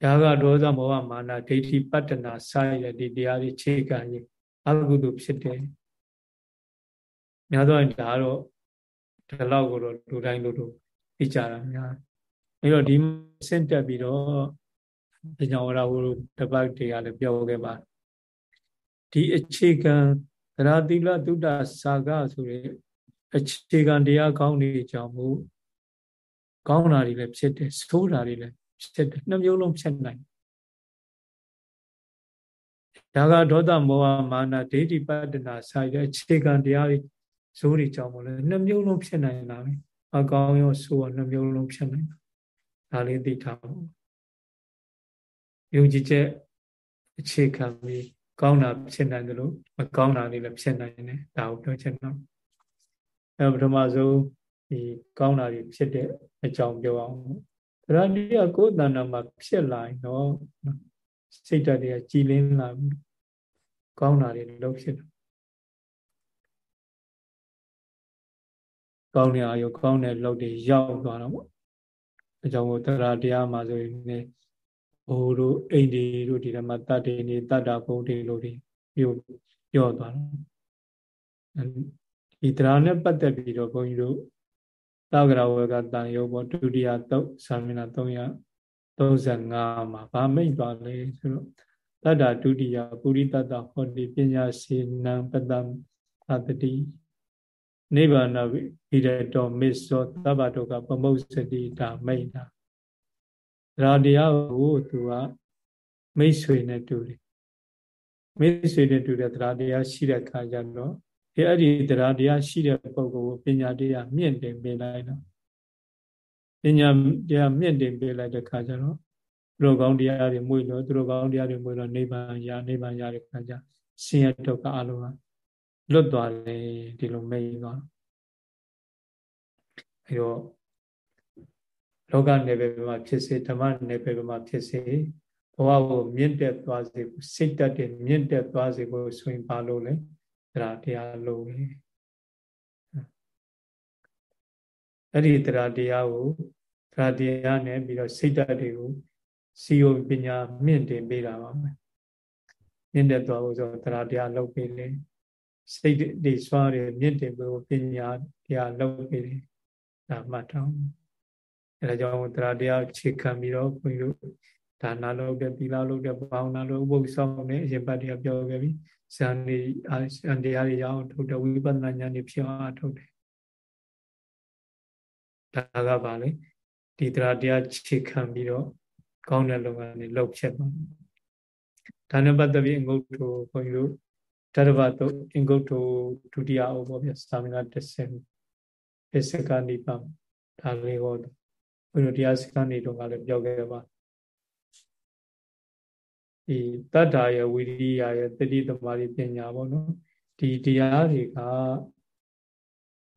ဒါကဒေါသမောဟမာနဒိဋ္ဌိပတ္တနာစရတဲ့ဒီတရားတွေခြေကံကြီးအကုသိုလ်ဖြစ်တယ်များသောအားဒါတော့ဒီလောက်ကိုတော့လူတိုင်းလူတို့သိကြတာများအဲတော့ဒီဆင့်တက်ပြီးတော့ ပညာဝရဝတပတ်တွေကလည်းပြောခဲ့ပါဒီအခြေခံသရတိလသုဒ္ဓစာကဆိုတဲ့အခြေခံတရားကောင်းတွေကြောင့်မို့ကောင်းတာတွေလည်းဖြစ်တယ်ဆိုးတာတွေလည်းဖြစ်တယ်နှမျိုးလုံးဖြစ်နိုင်ဒါကဒေါသမောဟမာနဒိဋ္ဌိပတ္တနာဆိုင်တဲ့အခြေခံတရားတွေဇိုးတွေကြောင့်မို့လဲနှမျိုးလုံးဖြစ်နိုင်တာပဲအကောင်းရောဆိုးရောနှမျိုးလုံးဖြစ်နိုင်တာဒါလေးသိထားပါ ယုံကြည်ချက်အခြေခံပြီးကောင်းတာဖြစ်နိုင်တယ်လို့မကောင်းတာတွေလည်းဖြစ်နိုင်တယ်ဒါကိုပြောချင်တော့အဲပထမဆုံးဒီကောင်းတာတွေဖြစ်တဲ့အကြောင်းပြောအောင်တရားတရားကိုယ်တဏ္ဍာမှာဖြစ်လာရင်တော့စိတ်ဓာတ်တွေကကြည်လင်းလာပြီးကောင်းတာတွေလုံးဖြစ်တယ်ကောင်းတဲ့အာယုကောင်းတဲ့လုပ်တွေရောက်သွားတော့ပေါ့အကြောင်းကိုတရားတရားမှာဆိုရင်လည်း ဘိုးတို့အိန္ဒိတို့ဒီထဲမှာတတ္တေနေတတ္တာဘုံတွေလို့ဒီပြောပြောသွားတော့ဒီတရားနဲ့ပတ်သက်ပြီးတော့ဘုန်းကြီးတို့သာဂရဝေကတန်ယောဘောဒုတိယသုတ်သာမဏ335မှာဗာမိတ်သွားလေဆိုတော့တတ္တာဒုတိယပုရိတတ္တဟောတိပညာစေနံပတ္တအတတိနိဗ္ဗာန်ဝိရတောမစ္ဆောသဗ္ဗတောကပမုတ်စတိတာမိတ်တာ ဒါတရားကိုသူကမိတ်ဆွေနဲ့တူတယ်မိတ်ဆွေနဲ့တူတဲ့တရားတရားရှိတဲ့ခါကျတော့ဒီအဲ့ဒီတရားတရားရှိတဲ့ပုဂ္ဂိုလ်ကိုပညာတရားမြင့်တင်ပေးလိုက်တော့ပညာတရားမြင့်တင်ပေးလိုက်တဲ့ခါကျတော့သူတို့ကောင်းတရားတွေမွေ့လို့သူတို့ကောင်းတရားတွေမွေ့လို့နိဗ္ဗာန်ရနိဗ္ဗာန်ရတဲ့ခါကျဆင်းရဲဒုက္ခအလုံးကလွတ်သွားတယ်ဒီလိုမိတ်သွားအဲတော့ လောကနေဘယ်မှာဖြစ်စေဓမ္မနယ်ဘယ်မှာဖြစ်စေဘဝကိုမြင့်တက်သွားစေစိတ်တက်တဲ့မြင့်တက်သွားစေကိုဆိုရင်ဘာလို့လဲတရားတရားလို့ပဲအဲ့ဒီတရားတရားကိုတရားတရားနဲ့ပြီးတော့စိတ်တက်တွေကိုစီယုံပညာမြင့်တင်ပေးတာပါမယ်မြင့်တက်သွားဖို့ဆိုတရားတရားလုပ်ပေးတယ်စိတ်တွေစွားတယ်မြင့်တင်ဖို့ပညာတရားလုပ်ပေးတယ်ဒါမှတ်တော့ အဲဒါကြောင့်တရားတရားခြေခံပြီးတော့ခွင့်လို့ဒါနာလုပ်တဲ့သီလလုပ်တဲ့ဘာဝနာလုပ်ဥပုသ်ဆောင်နေအရင်ပတ်တရားပြောခဲ့ပြီဇန်နေဇန်တရားတွေရအောင်ထုတ်တဲ့ဝိပဿနာဉာဏ်တွေဖြစ်အောင်ထုတ်တယ်ဒါကပါလေဒီတရားတရားခြေခံပြီးတော့ကောင်းတဲ့လုပ်ငန်းတွေလုပ်ဖြစ်သွားဒါနဲ့ပတ်သက်ပြီးအငုတ်တို့ခွင့်လို့ဓရဘတုအင်္ဂုတ္တဒုတိယအုပ်ပေါ့ဗျာသာမဏေ10ပစ္စကနိပဒါလေးဟော ဘုရားတရားစခန်းနေတော့ကလည်းပြောခဲ့ပါဒီတတ္တာရဲ့ဝိရိယရဲ့တတိသမารိပညာပေါ့နော်ဒီတရားတွေက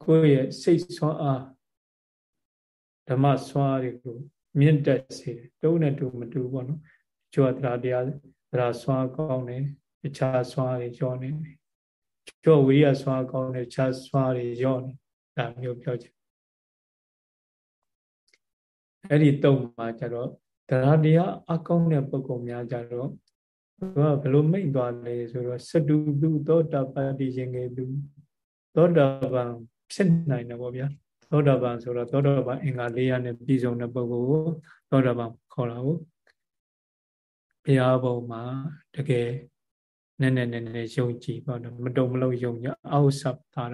ကိုယ့်ရဲ့စိတ်ဆွမ်းအားဓမ္မဆွမ်းအားတွေကိုမြင့်တက်စေတယ်တုံးနဲ့တူမတူပေါ့နော်ကျွတ်တရားတရားတရားဆွမ်းကောင်းတယ်အခြားဆွမ်းအားတွေကျော်နေတယ်ကျော်ဝိရိယဆွမ်းကောင်းတယ်ခြားဆွမ်းအားတွေကျော်နေဒါမျိုးပြောချင် အဲ့ဒီတုံမှာကျတော့တရားတရားအကောင်းတဲ့ပုဂ္ဂိုလ်များကြတော့သူကဘယ်လိုမိတ်သွားလဲဆိုတော့စတုတုသောတာပတိရှင်ကေတုသောတာပန်ဖြစ်နိုင်တယ်ပေါ့ဗျာသောတာပန်ဆိုတော့သောတာပန်အင်္ဂါ၄ရနဲ့ပြည့်စုံတဲ့ပုဂ္ဂိုလ်ကိုသောတာပန်ခေါ်တာကိုဘုရားဘုံမှာတကယ်နည်းနည်းနည်းနည်းယုံကြည်ပါတော့မတုံမလုံးယုံကြအောက်ဆပ်တာ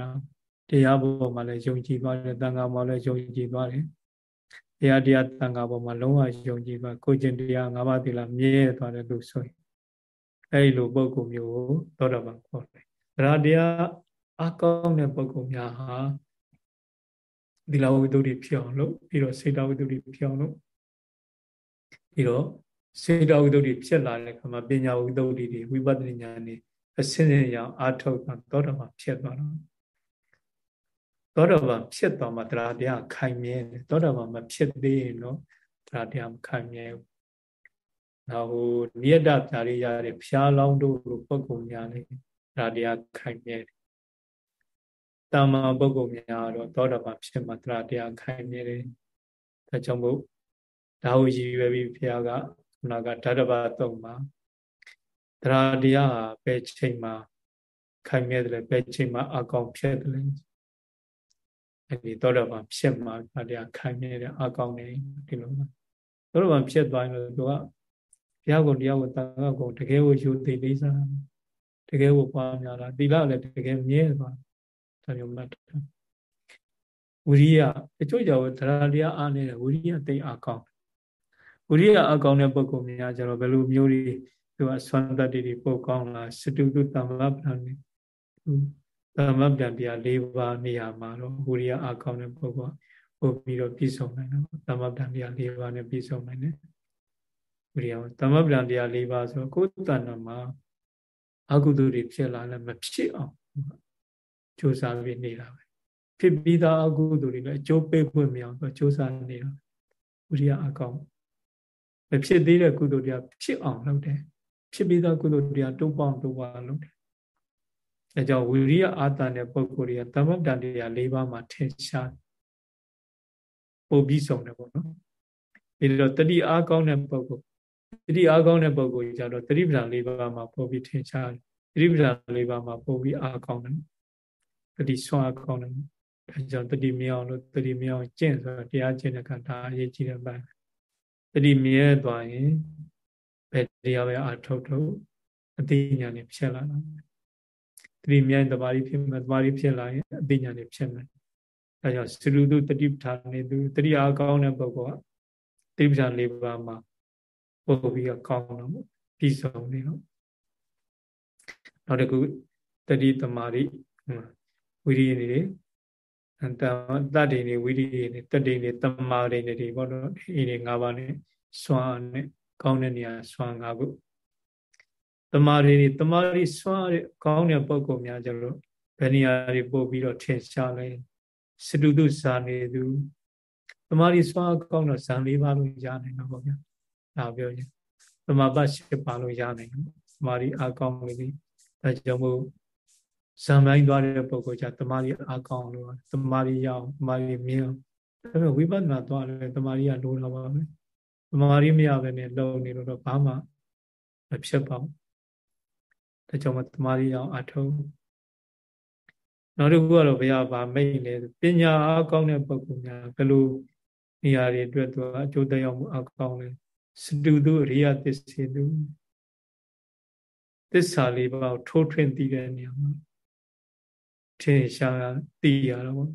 တရားဘုံမှာလည်းယုံကြည်သွားတယ်တန်ခါမှာလည်းယုံကြည်သွားတယ် တရားတရားတန်ခါပေါ်မှာလုံးဝယုံကြည်ပါကိုကျင့်တရား၅ပါးသီလမြဲသွားတယ်လို့ဆိုရင်အဲဒီလိုပုံကုမျိုးကိုသောတာပန်ခေါ်တယ်တရားတရားအကောင်းတဲ့ပုံကုများဟာသီလဝိတ္တုဖြစ်အောင်လို့ပြီးတော့စေတဝိတ္တုဖြစ်အောင်လို့ပြီးတော့စေတဝိတ္တုဖြစ်လာတဲ့အခါမှာပညာဝိတ္တုတွေဝိပဿနာဉာဏ်တွေအစင်းစင်းရအောင်အာထုတ်တာသောတာပန်ဖြစ်သွားတော့ သောတာပန်ဖြစ်သွားမှတရားတရားခိုင်မြဲတယ်သောတာပန်မဖြစ်သေးရင်တော့တရားတရားမခိုင်မြဲဘူး။နောက်ဟိုနိယတပြာရိရတဲ့ဖျားလောင်းတို့လိုပုဂ္ဂိုလ်များလည်းတရားတရားခိုင်မြဲတယ်။တာမန်ပုဂ္ဂိုလ်များတော့သောတာပန်ဖြစ်မှတရားတရားခိုင်မြဲတယ်။ဒါကြောင့်မို့ဒါဟုရည်ရွယ်ပြီးဖျားကခုနကဓာတဘာသုံးမှာတရားတရားဟာဘယ်ချိန်မှာခိုင်မြဲတယ်လဲဘယ်ချိန်မှာအကောင်ဖြစ်တယ်လဲ အဲဒီသောတာပန်ဖြစ်မှာတရားခိုင်မြဲတယ်အကောင်နေဒီလိုပါသောတာပန်ဖြစ်သွားရင်တော့သူကဘုရားကုံတရားကိုတာကကုံတကယ်ကိုယူသိလေးစားတကယ်ကိုပွားများတာသီလလည်းတကယ်မြဲသွားဒါမျိုးမှတ်တယ်ဝိရိယအချို့ကြောင့်တရားတရားအားနေတဲ့ဝိရိယသိအကောင်ဝိရိယအကောင်တဲ့ပုဂ္ဂိုလ်များကျတော့ဘယ်လိုမျိုးတွေသူကဆွမ်းတတ္တိတွေပို့ကောင်းလားစတုတုတမ္မပ္ပံနေ သမဗ္ဗံတရား၄ပါးနေရာမှာတော့ဝိရိယအကောင်းတဲ့ပုဂ္ဂိုလ်ပို့ပြီးတော့ပြည့်စုံနိုင်တယ်သမဗ္ဗံတရား၄ပါးနဲ့ပြည့်စုံနိုင်တယ်ဝိရိယသမဗ္ဗံတရား၄ပါးဆိုကိုယ်တဏ္ဍမှာအကုသိုလ်တွေဖြစ်လာလည်းမဖြစ်အောင်ကြိုးစားပြီးနေတာပဲဖြစ်ပြီးသားအကုသိုလ်တွေလည်းအကျိုးပေးခွင့်မရအောင်သူစ조사နေတာဝိရိယအကောင်းမဖြစ်သေးတဲ့ကုသိုလ်တွေကဖြစ်အောင်လုပ်တယ်ဖြစ်ပြီးသားကုသိုလ်တွေကတိုးပေါင်းတိုးပါလုပ်တယ် အဲကြောင့်ဝိရိယအာတန်တဲ့ပုဂ္ဂိုလ်တွေကသမတ္တန်တရား၄ပါးမှာထင်ရှားပို့ပြီးဆုံးတယ်ပေါ့နော်ဒီတော့တတိအားကောင်းတဲ့ပုဂ္ဂိုလ်တတိအားကောင်းတဲ့ပုဂ္ဂိုလ်ကြတော့တတိပဒံ၄ပါးမှာပို့ပြီးထင်ရှားတယ်တတိပဒံ၄ပါးမှာပို့ပြီးအားကောင်းတယ်တတိဆွမ်းအားကောင်းတယ်အဲကြောင့်တတိမြောင်လို့တတိမြောင်ကျင့်ဆိုတော့တရားကျင့်တဲ့ကဒါအရေးကြီးတဲ့ပိုင်းတတိမြဲသွားရင်ဘယ်တရားပဲအာထုတ်ထုတ်အသိဉာဏ်နဲ့ဖြစ်လာတာ တတိမြဲတဘာတိဖြစ်မယ်တဘာတိဖြစ်လာရင်အသိဉာဏ်နဲ့ဖြစ်မယ်အဲကြောင့်စရုတုတတိပဌာနေသူတတိအားကောင်းတဲ့ပုဂ္ဂိုလ်ကတတိပဌာန်၄ပါးမှာပို့ပြီးကောင်းတော့ပြီးဆုံးနေတော့နောက်တစ်ခုတတိတမာတိဝိရိယနေတွေတတတ္တိနေဝိရိယနေတတ္တိနေတမာတိနေတွေဘောတော့ဒီနေ၅ပါးနဲ့စွမ်းနဲ့ကောင်းတဲ့နေရာစွမ်း၅ခု တမာတိနေတမာတိစွမ်းတဲ့ကောင်းတဲ့ပုံကုများကြလို့ဘယ်နေရာတွေပို့ပြီးတော့ထင်ရှားလဲစတုတုဇာနေသူတမာတိစွမ်းကောင်းတော့ဇံ၄ပါးလို့ရနိုင်တော့ဗောဗျာဒါပြောရင်တမာပတ်၈ပါးလို့ရနိုင်တယ်တမာတိအကောင်းလို့ဒီဒါကြောင့်မို့ဇံပိုင်းသွားတဲ့ပုဂ္ဂိုလ်ကြတမာရီအကောင်လို့တမာရီရအောင်တမာရီမြင်အောင်ဒါပေမဲ့ဝိပဿနာသွားတယ်တမာရီကလိုတာပါပဲတမာရီမရဘဲနဲ့လုံနေလို့တော့ဘာမှမဖြစ်ပါဘူး ဒါကြောင့်မတမာရီအောင်အထုံးနောက်တစ်ခုကတော့ဘုရားဗာမိတ်လေပညာအကောင်းတဲ့ပုဂ္ဂိုလ်များဘယ်လိုနေရာတွေအတွက်သူအကျိုးတရားမှုအကောင်းလဲစတုတုရိယသစ္စေတုသစ္စာလေးပါးထိုးထွင်းသိတဲ့နေရာမှာထင်ရှားသိရတော့ပေါ့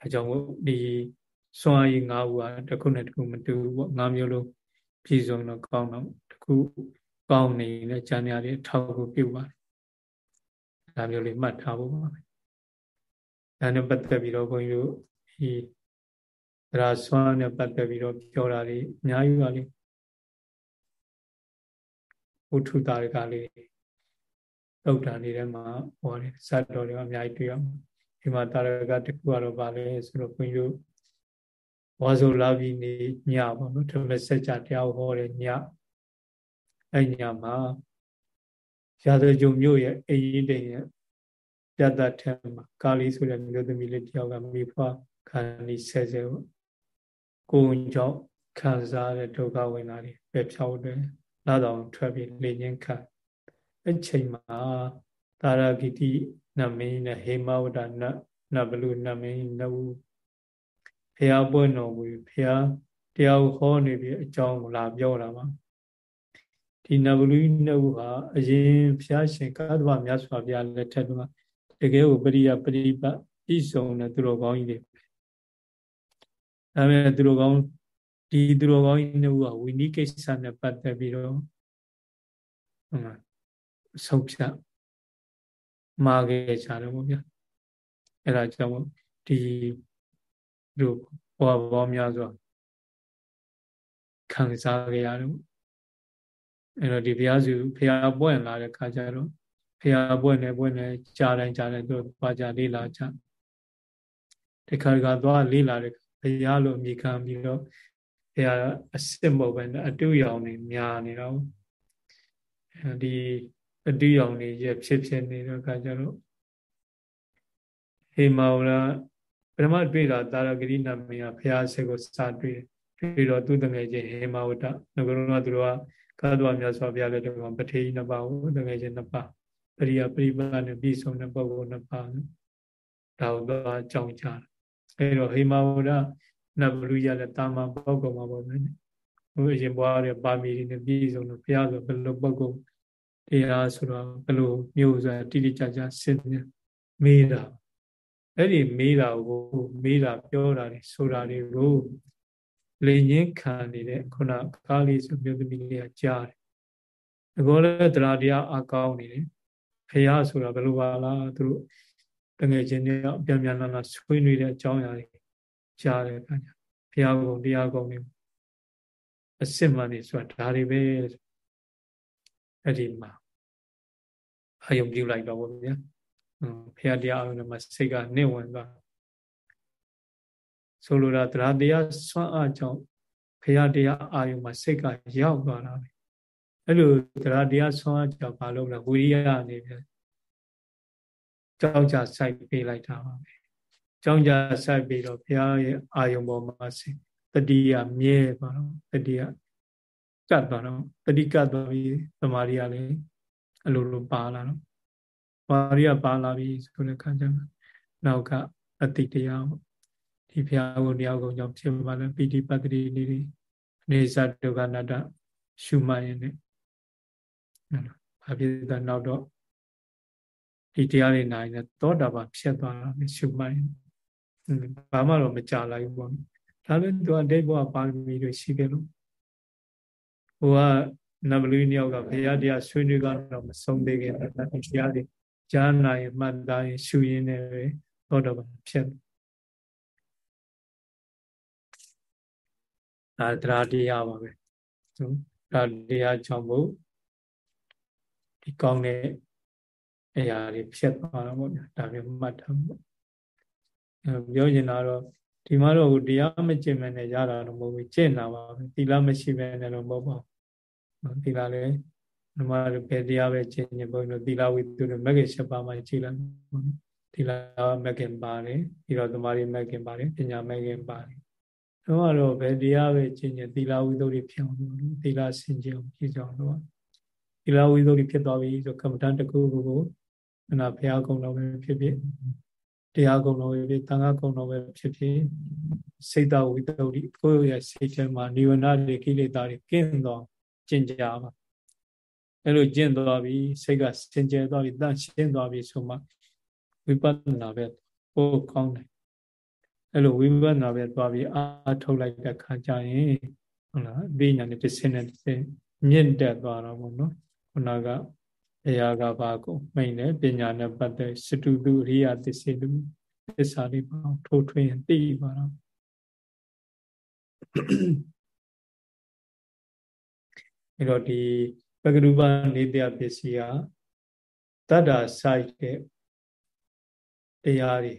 အဲကြောင့်ဒီစွမ်းရည်၅ခုကတစ်ခုနဲ့တစ်ခုမတူဘူးပေါ့၅မျိုးလုံး ပြည်စုံတော့ကောင်းတော့တစ်ခုကောင်းနေတဲ့ဉာဏ်ရည်ထောက်ကိုပြုပါတယ်ဒါမျိုးလေးမှတ်ထားဖို့ပါပဲဒါနဲ့ပတ်သက်ပြီးတော့ဘုန်းကြီးတို့ဒီသရစွမ်းနဲ့ပတ်သက်ပြီးတော့ပြောတာလေးအများကြီးပါလေဝုထုတာတွေကလေးသုတ်တန်တွေထဲမှာဟောတယ်ဇတ်တော်တွေအများကြီးတွေ့ရမှာဒီမှာတာရကတခုကတော့ဗာလဲဆိုတော့ဘုန်းကြီးတို့ ဝါဆိုလာပြီးနေညပေါ့နော်ဓမ္မစကြာတရားဟောတယ်ညအဲ့ညမှာရာဇကြုံမြို့ရဲ့အရင်တိန်ရဲ့ပြတ်တတ်ထဲမှာကာလီဆိုတဲ့မြို့သမီးလေးတယောက်ကမိဖွားခန္ဒီဆဲဆဲပေါ့ကိုယ်ကြောင့်ခံစားတဲ့ဒုက္ခဝင်တာတွေပဲဖြောက်တယ်လာတော့ထွက်ပြီးလေငင်းခံအဲ့ချိန်မှာသာရဂိတိနမင်းနဲ့ဟေမဝဒနနဘလူနမင်းနဝ ဖះပွင့်တော်မူဖះတရားဟောနေပြီးအကြောင်းကိုလာပြောတာပါဒီနဘလူနဝဟာအရင်ဖះရှင်ကာသဗမြတ်စွာဘုရားလက်ထက်မှာတကယ်ကိုပရိယပရိပတ်ဤဆုံးတဲ့သူတော်ကောင်းကြီးတွေဒါပေမဲ့သူတော်ကောင်းဒီသူတော်ကောင်းကြီးနှစ်ဦးကဝိနည်းကိစ္စနဲ့ပတ်သက်ပြီးတော့ဟုတ်လားဆုံးဖြတ်မှာခဲ့ကြတယ်ပေါ့ဗျာအဲ့ဒါကြောင့်ဒီ တို့ဘောဘောများစွာခံစားခဲ့ရတယ်ပေါ့အဲ့တော့ဒီဘုရားစုဘုရားပွင့်လာတဲ့ခါကျတော့ဘုရားပွင့်နေပွင့်နေကြားတိုင်းကြားတိုင်းသူပါကြလေးလာကြဒီခါကသွားလေးလာတဲ့ဘုရားလိုအမိခံပြီးတော့ဘုရားအစ်စ်မဟုတ်ပဲအတူရောင်နေများနေတော့ဒီအတူရောင်နေရဖြစ်ဖြစ်နေတဲ့အခါကျတော့ဟေမာဝရ ပထမတွေ့တာတာရဂရိနာမင်းကဘုရားဆက်ကိုစတွေ့ပြီးတော့သူတငယ်ချင်းဟေမာဝတငကရုဏသူတို့ကကာသဝမြတ်စွာဘုရားလက်ထက်ကပထေယနှစ်ပါးကိုတငယ်ချင်းနှစ်ပါးပရိယပရိပါနဲ့ပြီးဆုံးတဲ့ပုဂ္ဂိုလ်နှစ်ပါးဒါကိုသွားကြောင်းကြတာအဲတော့ဟေမာဝရနဗလူရတဲ့တာမန်ပုဂ္ဂိုလ်မှာပေါ့မယ်ဟိုအရင်ဘွားတဲ့ပါမီတွေနဲ့ပြီးဆုံးတော့ဘုရားဆိုဘယ်လိုပုဂ္ဂိုလ်တရားဆိုတော့ဘယ်လိုမျိုးဆိုတာတိတိကျကျစဉ်းမေးတာ အဲ့ဒီမေးတာကိုမေးတာပြောတာတွေဆိုတာတွေကိုလေငင်းခံနေတဲ့ခုနကားလေးဆိုမျိုးသမီးလေးကကြားတယ်။အကောလည်းတရားတရားအကောင်းနေတယ်။ဖះဆိုတာဘယ်လိုပါလားသူတို့တငယ်ချင်းတွေအပြန်ပြန်လာလာဆွေးနွေးတဲ့အကြောင်းအရာတွေကြားတယ်ခင်ဗျာ။ဖះကုံတရားကုံတွေအစစ်မှန်နေဆိုတာဒါတွေပဲအဲ့ဒီမှာအာယုံပြုလိုက်တော့ဗော ဗျာဘုရားတရားအာယုံမှာစိတ်ကနှိမ့်ဝင်သွားဆိုလိုတာတရားတရားဆွမ်းအားကြောင့်ဘုရားတရားအာယုံမှာစိတ်ကရောက်သွားတာပဲအဲ့လိုတရားတရားဆွမ်းအားကြောင့်ဘာလို့လဲဝိရိယအနေနဲ့ကြောက်ကြစိုက်ပေးလိုက်တာပါပဲကြောင်းကြစိုက်ပြီးတော့ဘုရားရဲ့အာယုံပေါ်မှာစိတ်တတိယမြဲသွားတော့တတိယကတ်သွားတော့တတိကတ်သွားပြီးသမာဓိကလည်းအလိုလိုပါလာတော့ မာရိယပါလာပြီဆိုတဲ့ခါကျမှနောက်ကအတိတရားပေါ့ဒီဘုရားကိုတရားကိုကြောင့်ဖြစ်ပါလဲပိဋိပတ္တိနေနေအနေစဒုက္ခနာတရှုမှတ်ရင်လည်းဘာဖြစ်တဲ့နောက်တော့ဒီတရားတွေနိုင်တယ်သောတာပန်ဖြစ်သွားတာရှုမှတ်ရင်ဘာမှတော့မကြလိုက်ဘူးပေါ့ဒါလည်းသူကဒိဋ္ဌဘဝပါရမီတွေရှိတယ်လို့ဟိုကနဗလူညောက်ကဘုရားတရားဆွေးနွေးကတော့မဆုံးသေးခင်တရားတွေ ကြားနိုင်မှတ်သားရင်ရှုရင်းနဲ့ပဲသောတာပန်ဖြစ်ဒါတရားတရားပါပဲဒါတရားကြောင့်မို့ဒီကောင်းတဲ့အရာတွေဖြစ်သွားတာပေါ့ဗျာဒါမျိုးမှတ်ထားပေါ့ပြောချင်တာတော့ဒီမှာတော့တရားမကျင့်မဲနဲ့ရတာတော့မဟုတ်ဘူးကျင့်တာပါပဲသီလမရှိဘဲနဲ့တော့မဟုတ်ပါဘူးသီလလည်း ဓမ္မရပဲတရားပဲကျင့်ရင်ဘုန်းကြီးတို့သီလဝိသုဒ္ဓမဂ္ဂင်၈ပါးမှကြည်လိုက်သီလမဂ္ဂင်ပါတယ်ပြီးတော့သမာဓိမဂ္ဂင်ပါတယ်ပညာမဂ္ဂင်ပါတယ်တော့ကတော့ဘယ်တရားပဲကျင့်ရင်သီလဝိသုဒ္ဓဖြစ်အောင်လို့သီလစင်ကြအောင်ပြည့်စုံတော့သီလဝိသုဒ္ဓဖြစ်သွားပြီဆိုကမ္မဋ္ဌာန်းတစ်ခုခုကိုအနာဘုရားကုံတော်ပဲဖြစ်ဖြစ်တရားကုံတော်ပဲဖြစ်သံဃာကုံတော်ပဲဖြစ်ဖြစ်စိတ်တဝိသုဒ္ဓကိုယ့်ရဲ့စိတ်ထဲမှာနိဝရဏတွေကိလေသာတွေကင်းတော့ကျင့်ကြပါ အဲ့လိုကျင့်သွားပြီစိတ်ကစင်ကြယ်သွားပြီတန့်ရှင်းသွားပြီဆိုမှဝိပဿနာပဲပို့ကောင်းတယ်အဲ့လိုဝိပဿနာပဲသွားပြီးအာထုတ်လိုက်တဲ့ခါကျရင်ဟုတ်လားအသိဉာဏ်နဲ့တစ်ဆင့်နဲ့တစ်ဆင့်မြင့်တက်သွားတော့ဘုံနော်ခုနကအရာကဘာကိုမိန်တယ်ပညာနဲ့ပတ်သက်စတုတုအရိယသစ္စေတုသစ္စာလေးပေါ့ထိုးထွင်းသိပါတော့အဲ့တော့ဒီ ပကရုပနေတပစ္စည်းဟာတတ္တာဆိုင်တဲ့တရားတွေ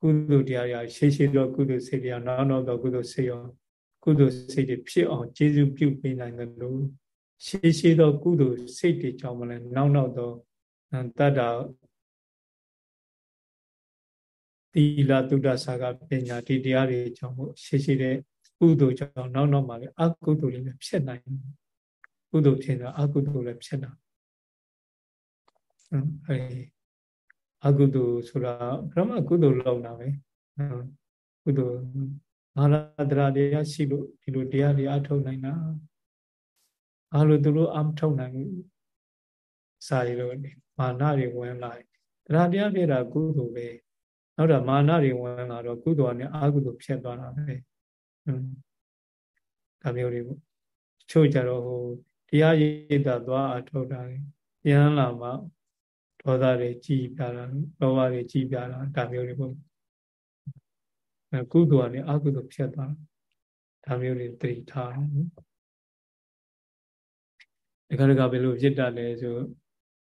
ကုသိုလ်တရားတွေရှေးရှေးသောကုသိုလ်စိတ်တရားနောက်နောက်သောကုသိုလ်စိတ်ရောကုသိုလ်စိတ်တွေဖြစ်အောင်ကျေစုပြုပေးနိုင်တယ်လို့ရှေးရှေးသောကုသိုလ်စိတ်တွေကြောင့်မလဲနောက်နောက်သောတတ္တာသီလတုဒ္ဒစာကပညာဒီတရားတွေကြောင့်မို့ရှေးရှေးတဲ့ ကုသိုလ်ကြောင့်နောက်နောက်မှာလည်းအကုသိုလ်တွေလည်းဖြစ်နိုင်ကုသိုလ်ဖြစ်တာအကုသိုလ်လည်းဖြစ်တာအဲအကုသိုလ်ဆိုတာဘယ်မှကုသိုလ်လောက်တာပဲကုသိုလ်မာရတရာတရားရှိလို့ဒီလိုတရားတွေအထုတ်နိုင်တာအားလို့သူတို့အမထုတ်နိုင်ဘူးစာရီလို့မာနတွေဝင်လာတရားတရားပြတာကုသိုလ်ပဲနောက်တော့မာနတွေဝင်လာတော့ကုသိုလ်နဲ့အကုသိုလ်ဖြစ်သွားတာပဲ ဒါမျိုးတွေပေါ့ချို့ကြတော့ဟိုတရားရည်တာသွားအထုတ်တာပြန်လာမှဒေါသတွေကြည်ပြတာလောဘတွေကြည်ပြတာဒါမျိုးတွေပေါ့အဲကုသိုလ်ကနေအကုသိုလ်ဖြစ်သွားဒါမျိုးတွေတတိထားတခါတခါဘယ်လိုဖြစ်တာလဲဆို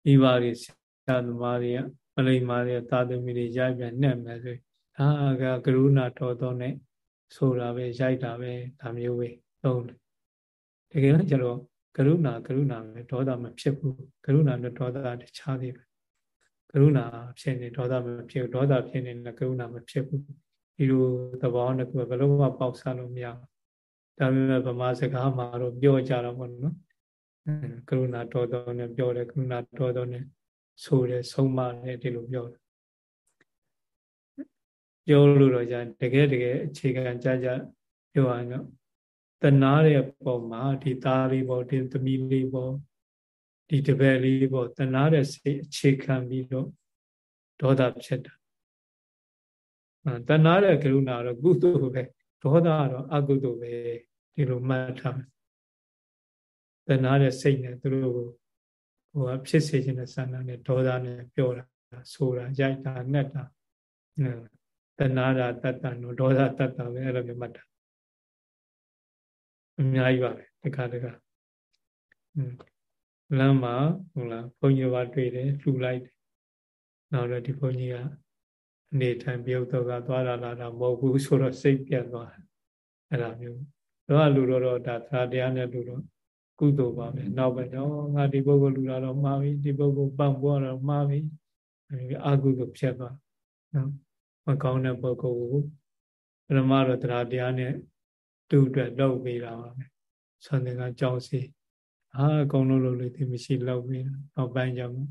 မိဘတွေဆရာသမားတွေကမလိမ္မာတွေသာသမီတွေရိုက်ပြန်နှက်မယ်ဆိုဒါကကရုဏာတော်တော်နဲ့ ဆိုတာပဲရိုက်တာပဲဒါမျိုးပဲသုံးတယ်တကယ်တော့ကျတော့ကရုဏာကရုဏာပဲဒေါသမဖြစ်ဘူးကရုဏာနဲ့ဒေါသတခြားသေးပဲကရုဏာဖြစ်နေဒေါသမဖြစ်ဒေါသဖြစ်နေလည်းကရုဏာမဖြစ်ဘူးဒီလိုသဘောနဲ့ဘယ်လိုမှပေါက်စားလို့မရဘူးဒါပေမဲ့ဗမာစကားမှာတော့ပြောကြတော့ဘောနော်ကရုဏာတော်တော်နဲ့ပြောတယ်ကရုဏာတော်တော်နဲ့ဆိုတယ်ဆုံးမတယ်ဒီလိုပြောတယ် ပြောလို့တော့じゃတကယ်တကယ်အခြေခံကြကြပြောရရင်တော့တနာတဲ့ပုံမှာဒီသားလေးပေါ့ဒီသမီးလေးပေါ့ဒီတပည့်လေးပေါ့တနာတဲ့စိတ်အခြေခံပြီးတော့ဒေါသဖြစ်တာတနာတဲ့ကရုဏာတော့ကုသိုလ်ပဲဒေါသကတော့အကုသိုလ်ပဲဒီလိုမှတ်ထားတနာတဲ့စိတ်နဲ့သူတို့ကိုဟိုဖြစ်စေခြင်းတဲ့ဆန္ဒနဲ့ဒေါသနဲ့ပြောတာဆိုတာရိုက်တာနှက်တာ တဏှာတာတတ္တနောဒေါသတတ္တပဲအဲ့လိုမျိုးမှတ်တာအများကြီးပါပဲတခါတခါလမ်းမှာဟုတ်လားဘုန်းကြီးကတွေ့တယ်လှူလိုက်တယ်နောက်တော့ဒီဘုန်းကြီးကအနေထိုင်ပြုတ်တော့ကသွားလာလာတာမဟုတ်ဘူးဆိုတော့စိတ်ပြတ်သွားအဲ့ဒါမျိုးတော့လူတော့တော့ဒါသာတရားနဲ့လူတော့ကုသိုလ်ပါပဲနောက်ပဲတော့ငါဒီပုဂ္ဂိုလ်လူလာတော့မှားပြီဒီပုဂ္ဂိုလ်ပန့်ပွားတော့မှားပြီအာကုသိုလ်ဖြစ်သွားနော် မကောင်းတဲ့ပုဂ္ဂိုလ်ကိုပရမတော့တရားတရားနဲ့သူ့အတွက်လုပ်ပေးတာပါပဲဆန္ဒကကြောင်းစီအာအကုန်လုံးလုပ်လို့ဒီမရှိလုပ်ပေးတာနောက်ပိုင်းကျမှ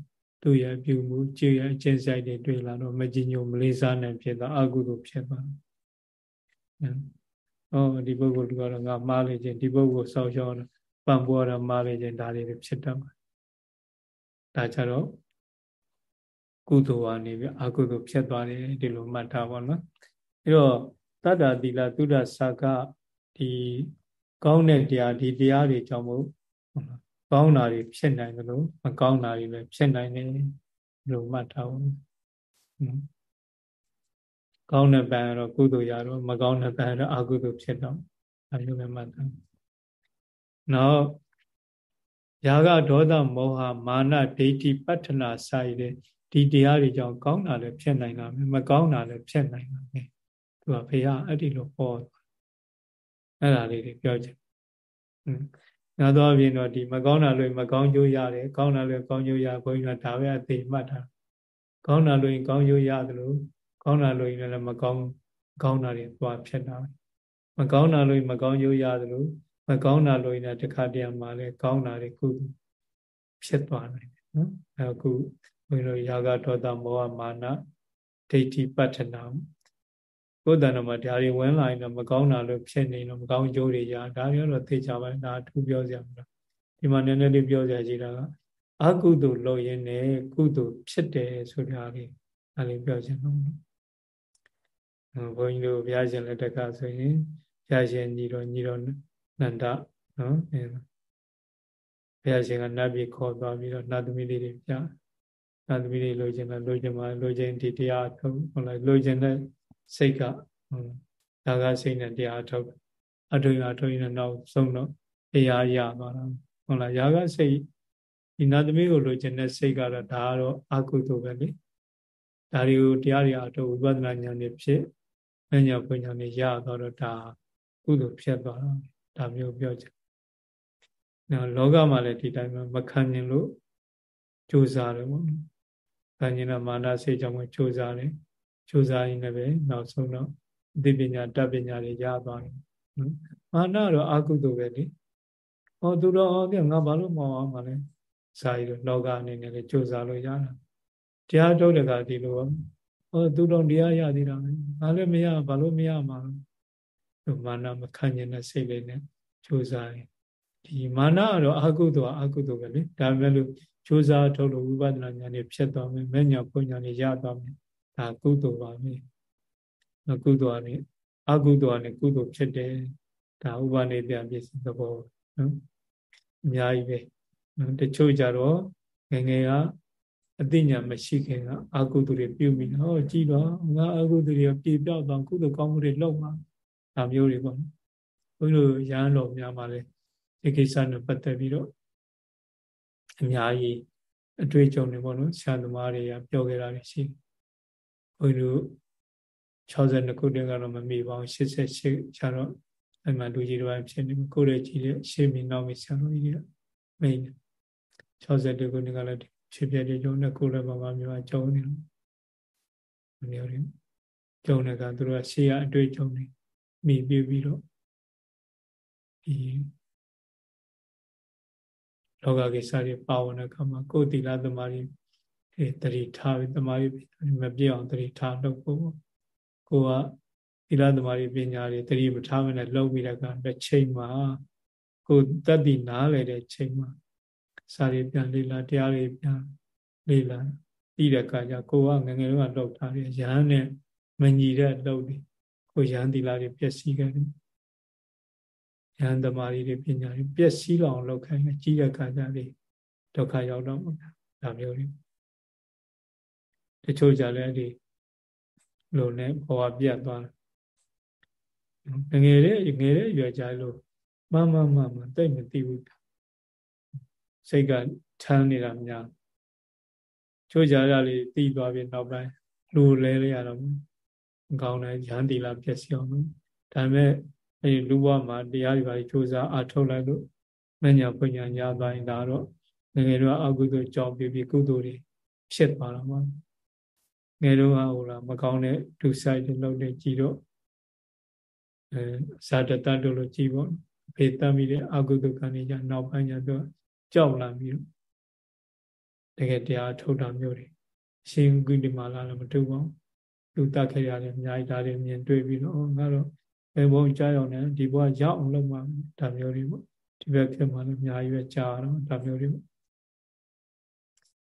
သူ့ရဲ့ပြုမှုကြည်ရဲ့အကျင့်ဆိုင်တွေတွေ့လာတော့မကြည်ညိုမလေးစားနိုင်ဖြစ်သွားအကုသိုလ်ဖြစ်သွားတယ်။ဟောဒီပုဂ္ဂိုလ်ကတော့ငါမှားလေခြင်းဒီပုဂ္ဂိုလ်ဆောက်ရှောက်ပံ့ပိုးရမှားလေခြင်းဒါတွေဖြစ်တတ်မှာ။ဒါကြတော့ ကုသိုလ်ကနေပြီးအကုသိုလ်ဖြစ်သွားတယ်ဒီလိုမှတ်ထားပါနော်။အဲတော့တတ္တာတိလသုဒ္ဓဆာကဒီကောင်းတဲ့တရားဒီတရားတွေကြောင့်မို့ကောင်းတာတွေဖြစ်နိုင်တယ်လို့မကောင်းတာတွေလည်းဖြစ်နိုင်တယ်လို့မှတ်ထားအောင်ကောင်းတဲ့ဘန်ကတော့ကုသိုလ်ရတော့မကောင်းတဲ့ဘန်ကတော့အကုသိုလ်ဖြစ်တော့အဲလိုပဲမှတ်ထားနောက်ယာကဒေါသမောဟမာနဒိဋ္ဌိပတ္ထနာစာရည်တဲ့ ဒီတရားတွေကြောင့်ကောင်းတာလည်းဖြစ်နိုင်တာပဲမကောင်းတာလည်းဖြစ်နိုင်တာပဲသူကဖေရအဲ့ဒီလိုဟောအဲ့ဒါလေးတွေပြောချင်ညာတော့အပြင်တော့ဒီမကောင်းတာလို့မကောင်းကျိုးရတယ်ကောင်းတာလို့ကောင်းကျိုးရဘုန်းကြီးကဒါပဲအသိမှတ်တာကောင်းတာလို့ကောင်းကျိုးရတယ်လို့ကောင်းတာလို့လည်းမကောင်းကောင်းတာတွေသွားဖြစ်တာမကောင်းတာလို့မကောင်းကျိုးရတယ်လို့မကောင်းတာလို့လည်းတခါတည်းမှလည်းကောင်းတာတွေကုဖြစ်သွားနိုင်တယ်နော်အခု ဘုန်းကြီးတို့ယာဂဒေါသမောဟမာနဒိဋ္ဌိပတ္ထနာကိုယ်တဏ္ဍမှာဒါတွေဝင်လာရင်တော့မကောင်းတာလို့ဖြစ်နေတော့မကောင်းကျိုးတွေရဒါတွေတော့သိကြပါဒါအထူးပြောစရာမလိုဒီမှာနည်းနည်းလေးပြောစရာရှိတာကအကုသိုလ်လုပ်ရင်းနဲ့ကုသိုလ်ဖြစ်တယ်ဆိုတာလေးအဲလေးပြောချင်တော့ဘုန်းကြီးတို့ဘုရားရှင်လက်ထက်ကဆိုရင်ဘုရားရှင်ညီတော်ညီတော်နန္ဒနော်အဲဘုရားရှင်ကနတ်ပြည်ခေါ်သွားပြီးတော့နတ်သမီးလေးတွေပြ နတ်သမီးတွေလိုချင်တာလိုချင်မှာလိုချင်ဒီတရားထုတ်ဟုတ်လားလိုချင်တဲ့စိတ်ကဒါကစိတ်နဲ့တရားထုတ်အထုံအထုံနဲ့နောက်ဆုံးတော့တရားရသွားတာဟုတ်လားယာကစိတ်ဒီနာသမီးကိုလိုချင်တဲ့စိတ်ကတော့ဒါကတော့အကုသိုလ်ပဲလေဒါတွေကိုတရားတွေအထုံဝိပဿနာဉာဏ်နဲ့ဖြစ်ဉာဏ်ဉာဏ်ပညာနဲ့ရသွားတော့ဒါကုသိုလ်ဖြစ်သွားတာဒါမျိုးပြောချင်နော်လောကမှာလည်းဒီတိုင်းမှာမခံရင်လို့ကြိုးစားတယ်ပေါ့နော် ခံရင်တော့မာနစိတ်ကြောင့်ကြိုးစားတယ်ကြိုးစားရင်းနဲ့ပဲနောက်ဆုံးတော့အသိပညာတတ်ပညာတွေရသွားတယ်နော်မာနတော့အကုသိုလ်ပဲလေဟောသူတော့ဟောပြငါဘာလို့မောအောင်မလဲစာရီတော့လောကအနေနဲ့လည်းကြိုးစားလို့ရတာတရားထုတ်တဲ့ကဒီလိုဟောသူတော့တရားရသေးတာပဲငါလည်းမရဘာလို့မရမှာလဲမာနမခံကျင်တဲ့စိတ်လေးနဲ့ကြိုးစားရင်ဒီမာနကတော့အကုသိုလ်အကုသိုလ်ပဲလေဒါပေမဲ့လို့ ကြိုးစားထုတ်လို့ဝိပဿနာဉာဏ်နဲ့ဖြစ်သွားမယ်မဲ့ညာပုံညာနဲ့ရသွားမယ်ဒါကုသိုလ်ပါပဲမကုသိုလ်ကနေအကုသိုလ်ကနေကုသိုလ်ဖြစ်တယ်ဒါဥပနိဒယပစ္စည်းသဘောနော်အများကြီးပဲနော်တချို့ကြတော့ငငယ်ကအသိဉာဏ်မရှိခင်ကအကုသိုလ်တွေပြုမိဟောကြည့်တော့ငါအကုသိုလ်တွေပြေပြောက်သွားကုသိုလ်ကောင်းမှုတွေလုပ်မှာဒါမျိုးတွေပေါ့ဘုန်းကြီးတို့ရဟန်းတော်များပါလေဒီကိစ္စနဲ့ပတ်သက်ပြီးတော့ အများကြီးအတွေ့အကြုံတွေပေါ့နော်ဆရာသမားတွေကပြောခဲ့တာရှိတယ်ဘုန်းကြီးတို့62ခုတည်းကတော့မမိပါဘူး88ကျတော့အဲ့မှာလူကြီးတွေဖြစ်နေကိုယ်ရဲ့ကြီးတဲ့ရှေ့မီနောက်မီဆရာတော်ကြီးကမိန်62ခုတည်းကလည်းဖြစ်ပြတဲ့ကြောင့်နဲ့ကိုယ်လည်းဘာမှမျိုးအကျုံနေလို့မျိုးတွေကျုံတဲ့ကသူတို့ကရှေ့ကအတွေ့အကြုံတွေမိပြပြီးတော့ဒီ လောကကိစ္စတွေပါဝင်တဲ့အခါမှာကိုယ်သီလသမားတွေအဲတတိထားပြီးသမားတွေမပြည့်အောင်တတိထားလုပ်ဖို့ကိုကသီလသမားတွေပညာတွေတတိမထားမနဲ့လုပ်ပြီးတဲ့အခါတစ်ချိန်မှာကိုယ်တတ်တည်နားလည်တဲ့ချိန်မှာစာတွေပြန်လေ့လာတရားတွေပြန်လေ့လာပြီးတဲ့အခါကျကိုကငငယ်တော့လောက်ထားတယ်ရဟန်းနဲ့မညီတဲ့လောက်တယ်ကိုရဟန်းသီလတွေပျက်စီးခဲ့တယ် ရဟန်းသမารီတွေပညာတွေပျက်စီးလောင်လုပ်ခိုင်းတယ်ကြီးတဲ့အခါကျလေဒုက္ခရောက်တော့မှာဒါမျိုးတွေတချို့ကြလည်းဒီလိုနဲ့ဘဝပြတ်သွားတယ်ငယ်တဲ့ငယ်တဲ့ရွယ်ကြလို့မမမမတိတ်မသိဘူးစိတ်ကထမ်းနေတာများချိုးကြရလေးတီးသွားပြီးနောက်ပိုင်းလူလဲရရတော့မကောင်းတယ်ရန်တီလာပြည့်စုံအောင်ဒါပေမဲ့ အဲလူဘဝမှာတရားတွေပါကြိုးစားအားထုတ်လိုက်လို့မညာပညာညာသွားရင်ဒါတော့ငယ်ငယ်တော့အကုသိုလ်ကြောင့်ပြီးပြီးကုသိုလ်တွေဖြစ်သွားတော့မှာငယ်တော့ဟိုလားမကောင်းတဲ့ဒုစိုက်တွေလုပ်တဲ့ကြည်တော့အဲဇာတတတို့လိုကြည်ပေါ့ဖေးတတ်မိတဲ့အကုသိုလ်ကံတွေကြနောက်ပိုင်းကျတော့ကြောက်လာပြီးတော့တကယ်တရားထုတ်တာမျိုးတွေရှင်ကုတိမာလာလည်းမတူပါဘူးသူတတ်ခဲ့ရတယ်အများကြီးဒါတွေမြင်တွေ့ပြီးတော့ငါတော့ ဘယ်ဘုံကြားရောက်နေဒီဘဝရောက်အောင်လုပ်မှာဒါမျိုးတွေပေါ့ဒီဘက်ဖြစ်မှာလည်းအများကြီးပဲကြားတော့ဒါမျိုးတွေပေါ့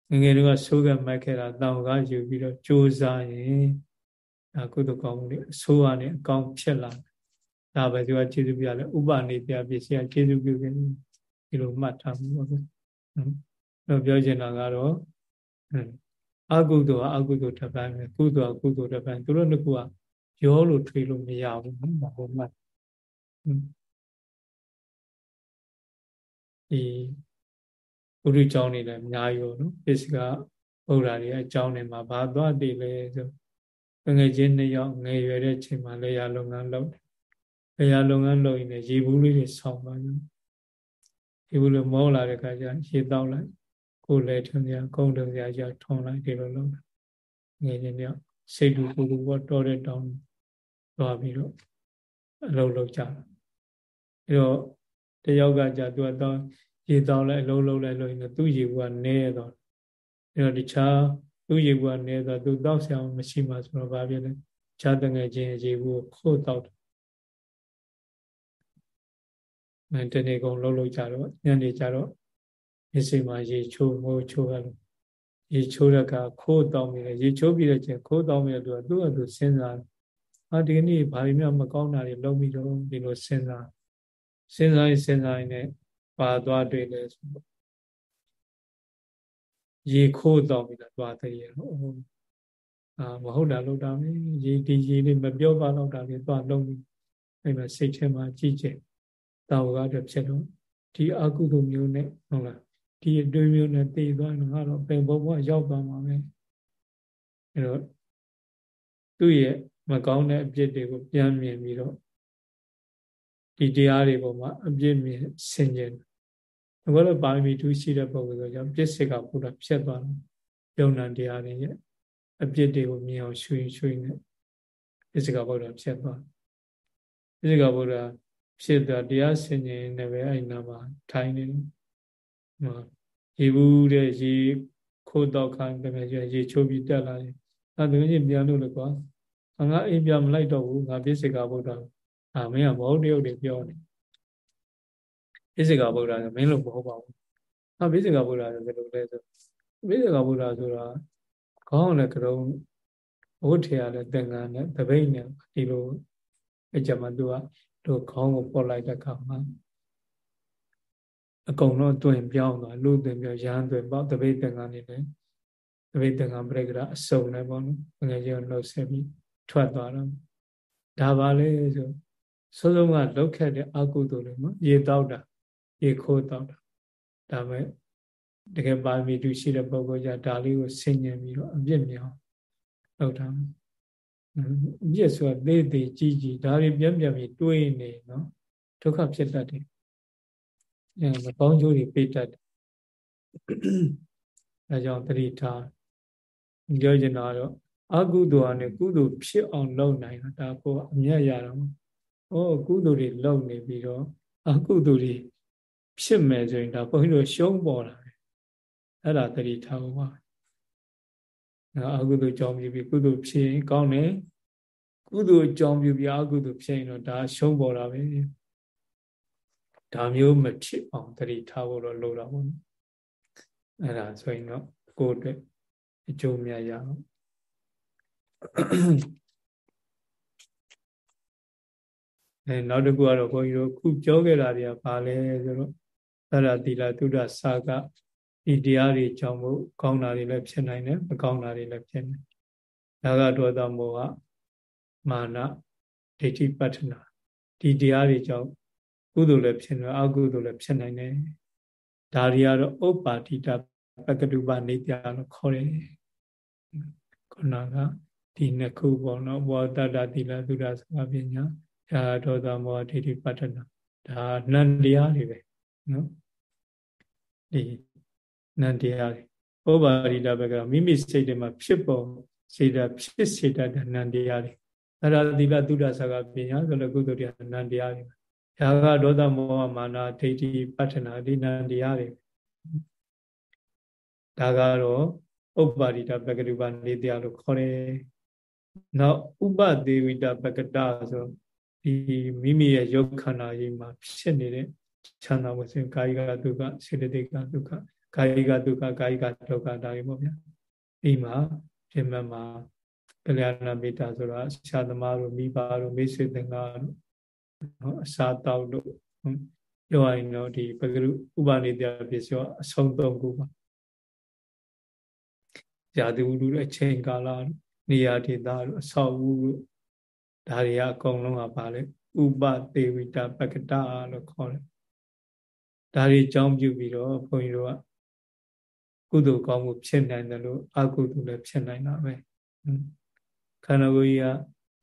ငငယ်တွေကဆိုးကမိုက်ခဲ့တာတောင်ကယူပြီးတော့ကြိုးစားရင်ဒါကုသကောင်းမှုတွေအဆိုးကနေအကောင်းဖြစ်လာဒါပဲသူကကျေစုပြလဲဥပနိပြပစ္စည်းကျေစုပြုခဲ့ဒီလိုမှတ်ထားမှုပေါ့နော်တော့ပြောချင်တာကတော့အကုသိုလ်ကအကုသိုလ်တစ်ပိုင်းပဲကုသိုလ်ကကုသိုလ်တစ်ပိုင်းသူတို့နှစ်ခုက ရောလို့ထွေးလို့မရဘူးနော်ဘုံမှဒီဘုရားကျောင်းနေလည်းအများကြီးပေါ့နော်ပစ္စကဘုရားတွေအကြောင်းတွေမှာဘာသွားတည်လဲဆိုငယ်ချင်းနှစ်ယောက်ငယ်ရွယ်တဲ့ချိန်မှာလေယာလုပ်ငန်းလုပ်တယ်လေယာလုပ်ငန်းလုပ်ရင်ရေဘူးလေးတွေဆောင်းပါကြရေဘူးလေးမောလာတဲ့အခါကျရေတောက်လိုက်ကိုယ်လည်းထုံစရာကုန်းထုံစရာကြောထုံလိုက်ဒီလိုလုပ်ငယ်ချင်းယောက်စိတ်တူကိုယ်ကိုယ်တော်တဲ့တောင်း သွားပြီးတော့အလုပ်လုပ်ကြတာအဲတော့တယောက်ကကြာသူကတော့ရေတောင်းလိုက်အလုံးလုံးလိုက်လို့ရင်သူ့ရေဘူးကနည်းတော့အဲတော့တခြားသူ့ရေဘူးကနည်းတော့သူတောက်ဆရာမရှိမှဆိုတော့ဘာဖြစ်လဲခြားတငယ်ချင်းရေဘူးကိုခို့တောက်တယ်အဲတနေ့ကုန်လုံးလုံးကြတော့ညနေကြတော့မျက်စိမှာရေချိုးမိုးချိုးရလို့ရေချိုးရကခိုးတောင်းပြီးလေရေချိုးပြီးတဲ့ချင်းခိုးတောင်းပြီးတော့သူကသူစဉ်းစား အာဒီကနေ့ဘာလို့မှမကောင်းတာတွေလုပ်ပြီးတော့ဒီလိုစဉ်းစားစဉ်းစားရင်စဉ်းစားရင်လည်းပါသွားတွေ့လဲဆိုတော့ရေခိုးတော့ပြီးတော့သွားတည်းရတော့အာမဟုတ်တာလို့တာမင်းရေဒီရေလေးမပြောပါတော့တာလေးသွားလုံးပြီးအဲ့မှာစိတ်ထဲမှာကြည့်ချင်တောက်ကားတော့ဖြစ်တော့ဒီအကုသိုလ်မျိုးနဲ့ဟုတ်လားဒီအတွေ့မျိုးနဲ့တည်သွားရင်ငါတော့ပင်ဘဘရောက်သွားမှာပဲအဲ့တော့သူ့ရဲ့ မကောင်းတဲ့အပြစ်တွေကိုပြန်မြင်ပြီးတော့ဒီတရားတွေပေါ်မှာအပြစ်မြင်ဆင်ခြင်ဘာလို့ပါရမီတူရှိတဲ့ပုဂ္ဂိုလ်ဆိုကြောင့်ပြစ်စစ်ကဘုရားဖြစ်သွားတယ်ယုံနာတရားတွေရဲ့အပြစ်တွေကိုမြင်အောင်ရှုရင်ရှုရင်နဲ့ပြစ်စစ်ကဘုရားဖြစ်သွားပြစ်စစ်ကဘုရားဖြစ်သွားတရားဆင်ခြင်နေပဲအဲ့နာမှာထိုင်နေတယ်ရေဘူးတဲ့ရေခိုးတော့ခိုင်းတယ်ရေချိုးပြီးတက်လာတယ်အဲဒါကြီးပြန်လို့လေကွာ ငါအိမ်ပြန်မလိုက်တော့ဘူးငါပြစ်စစ်ကဘုရားအာမင်းကဘောဓိယုတ်တွေပြောနေပိစိကဗုဒ္ဓဆိုမင်းလို့မဟုတ်ပါဘူး။ဟာပိစိကဗုဒ္ဓဆိုဘယ်လိုလဲဆိုပိစိကဗုဒ္ဓဆိုတာခေါင်းနဲ့ကရုံဘုထေရလည်းသင်္ကန်းနဲ့တပိတ်နဲ့ဒီလိုအကြမှာသူကတို့ခေါင်းကိုပေါ်လိုက်တဲ့အခါမှာအကုန်လုံးတွင်ပြောင်းသွားလူတွင်ပြောရဟန်းတွင်ပေါ့တပိတ်သင်္ကန်းနေတယ်တပိတ်သင်္ကန်းပြိက္ခာအစုံနဲ့ပေါ့နော်ငယ်ချင်းလှုပ်ဆက်ပြီး ထွက်သွားတော့ဒါပါလေဆိုစိုးစုံကလောက်ခက်တဲ့အကုသိုလ်တွေနော်ရေတောက်တာရေခိုးတောက်တာဒါမဲ့တကယ်ပါမီတူရှိတဲ့ပုဂ္ဂိုလ်ကြဒါလေးကိုဆင်ញင်ပြီးတော့အပြစ်မြောင်လောက်တာအပြစ်ဆိုတာသေးသေးကြီးကြီးဒါတွေပြန်ပြန်ပြီးတွေးနေနော်ဒုက္ခဖြစ်တတ်တယ်အဲမကောင်းကျိုးတွေပေးတတ်တယ်အဲကြောင့်တတိထားပြောချင်တာတော့ အကုသိုလ်အနေကုသိုလ်ဖြစ်အောင်လုပ်နိုင်တာဒါကိုအမြတ်ရတော့ဟောကုသိုလ်တွေလုပ်နေပြီးတော့အကုသိုလ်တွေဖြစ်မယ်ဆိုရင်ဒါဘုန်းကြီးတို့ရှုံးပေါ်လာတယ်အဲ့ဒါတတိထားဖို့ပါအကုသိုလ်ကြောင့်ပြုပြီးကုသိုလ်ဖြစ်ရင်ကောင်းတယ်ကုသိုလ်ကြောင့်ပြုပြီးအကုသိုလ်ဖြစ်ရင်တော့ဒါရှုံးပေါ်တာပဲဒါမျိုးမဖြစ်အောင်တတိထားဖို့တော့လိုတာပေါ့အဲ့ဒါဆိုရင်တော့ကိုယ်အတွက်အကျိုးများရအောင် အဲနောက်တစ်ခုကတော့ဘုန်းကြီးတို့ခုပြောခဲ့တာတွေကဘာလဲဆိုတော့သရတိလသုဒ္ဓစာကဒီတရားတွေကြောင့်မို့ကောင်းတာတွေလည်းဖြစ်နိုင်တယ်မကောင်းတာတွေလည်းဖြစ်နိုင်ဒါကဒေါသမောဟမာနဒိဋ္ဌိပတ္ထနာဒီတရားတွေကြောင့်ကုသိုလ်လည်းဖြစ်နိုင်အကုသိုလ်လည်းဖြစ်နိုင်တယ်ဒါတွေကတော့ဥပ္ပါတိတပကတုပနေတ္တလို့ခေါ်တယ်ခုနက ဒီနှစ်ခုပေါ့နော်ဘောတတတိလသုဒ္ဓသဘာပညာယာဒေါသမောဒိဋ္ဌိပတ္ထနာဒါနန္တရားတွေပဲနော်ဒီနန္တရားတွေဩဘာရိတဘက်ကမိမိစိတ်ထဲမှာဖြစ်ပေါ်စေတာဖြစ်စေတတ်တဲ့နန္တရားတွေအရာသီလသုဒ္ဓဆာကပညာဆိုလည်းကုသိုလ်တရားနန္တရားတွေယာကဒေါသမောဟမာနဒိဋ္ဌိပတ္ထနာဒီနန္တရားတွေဒါကတော့ဥပ္ပါရိတပကတိပါနေတရားလို့ခေါ်တယ် နောက်ဥပဒေဝိတပကတဆိုဒီမိမိရဲ့ရုပ်ခန္ဓာကြီးမှာဖြစ်နေတဲ့ချမ်းသာမှုစဉ်ကာယကဒုက္ခစေတသိက်ကဒုက္ခကာယကဒုက္ခကာယကဒုက္ခဒါတွေပေါ့ဗျာဒီမှာပြင်မဲ့မှာကလျာဏမိတာဆိုတာဆရာသမားတို့မိဘတို့မိတ်ဆွေသင်္ကာတို့နော်အစာတောက်တို့ပြောရရင်တော့ဒီပဂရုဥပနိတ္တပစ္စယောအဆုံးသုံးခုပါဇာတိဝုဒ္ဓအချိန်ကာလ နေရာဒေသတို့အဆောက်အဦတို့ဒါတွေကအကုန်လုံးကပါလေဥပသေဝိတပကတလို့ခေါ်တယ်ဒါတွေအကြောင်းပြုပြီးတော့ဘုန်းကြီးတို့ကကုသိုလ်ကောင်းမှုဖြစ်နိုင်တယ်လို့အကုသိုလ်လည်းဖြစ်နိုင်တာပဲခန္ဓာကိုယ်ကြီးက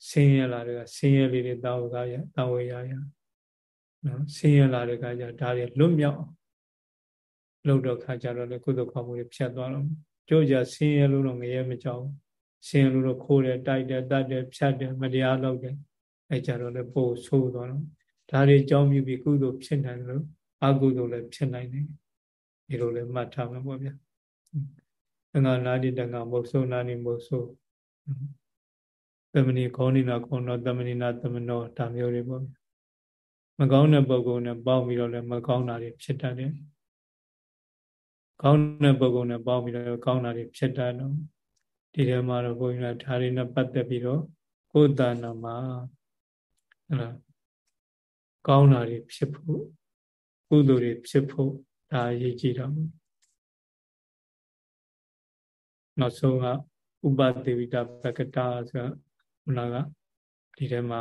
ဆင်းရဲလာတဲ့ကဆင်းရဲလေးတွေတောင်းကားရတောင်းဝေရရနော်ဆင်းရဲလာတဲ့ကကြဒါတွေလွတ်မြောက်လို့တော့ခါကြတော့လေကုသိုလ်ကောင်းမှုတွေဖြတ်သွားတော့ကြိုးကြဆင်းရဲလို့တော့ငရဲမကြောက် ဆင်းရဲလို့တော့ခိုးတယ်တိုက်တယ်တတ်တယ်ဖြတ်တယ်မတရားလုပ်တယ်အဲကြတော့လေပို့ဆိုးသွားတော့ဒါတွေအကြောင်းပြုပြီးကုသိုလ်ဖြစ်နိုင်တယ်လို့အကုသိုလ်လည်းဖြစ်နိုင်တယ်ဒီလိုလည်းမှတ်ထားမှာပေါ့ဗျာတဏှာနာတိတဏှာမုတ်ဆိုးနာနိမုတ်ဆိုးသမဏီခေါနိနာခေါနောသမဏိနာသမနောဒါမျိုးတွေပေါ့မကောင်းတဲ့ပုံကုန်းနဲ့ပေါင်းပြီးတော့လည်းမကောင်းတာတွေဖြစ်တတ်တယ်ကောင်းတဲ့ပုံကုန်းနဲ့ပေါင်းပြီးတော့ကောင်းတာတွေဖြစ်တတ်တော့ ဒီထဲမှာတော့ဘုန်းကြီးကဒါတွေနဲ့ပတ်သက်ပြီးတော့ကိုယ်တဏ္ဍာမှာဟဲ့ကောင်းတာတွေဖြစ်ဖို့ကုသိုလ်တွေဖြစ်ဖို့ဒါအရေးကြီးတော့နောက်ဆုံးကဥပဒေဝိတပကတာဆိုခုနကဒီထဲမှာ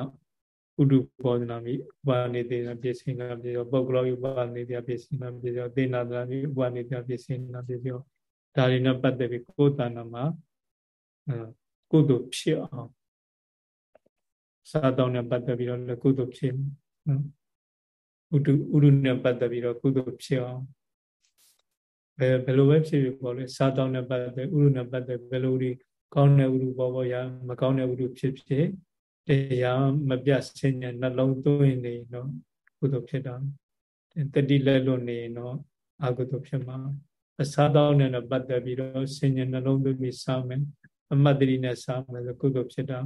ဥဒုဘောဓနာမိဥပါနေတေနပစ္စေနာပြေရောပုဂ္ဂလောဥပါနေတေပစ္စေနာပြေရောသေနာတနာမိဥပါနေတေပစ္စေနာပြေရောဒါတွေနဲ့ပတ်သက်ပြီးကိုယ်တဏ္ဍမှာ ကုသိုလ်ဖြစ်အောင်စားတောင်းနဲ့ပတ်သက်ပြီးတော့လည်းကုသိုလ်ဖြစ်နော်ဥဒုဥဒုနဲ့ပတ်သက်ပြီးတော့ကုသိုလ်ဖြစ်အောင်ဘယ်ဘယ်လိုပဲဖြစ်ဖြစ်ပေါ့လေစားတောင်းနဲ့ပတ်သက်ဥဒုနဲ့ပတ်သက်ဘယ်လိုဒီကောင်းတဲ့ဥဒုပေါ်ပေါ်ရမကောင်းတဲ့ဥဒုဖြစ်ဖြစ်တရားမပြတ်ဆင်းရဲနှလုံးသွင်းနေတော့ကုသိုလ်ဖြစ်တာတတိလက်လွတ်နေတော့အကုသိုလ်ဖြစ်မှာအစားတောင်းနဲ့ပတ်သက်ပြီးတော့ဆင်းရဲနှလုံးသွင်းပြီးစားမယ် အမတ်တရီနဲ့စားမယ်ဆိုကုသိုလ်ဖြစ်တာ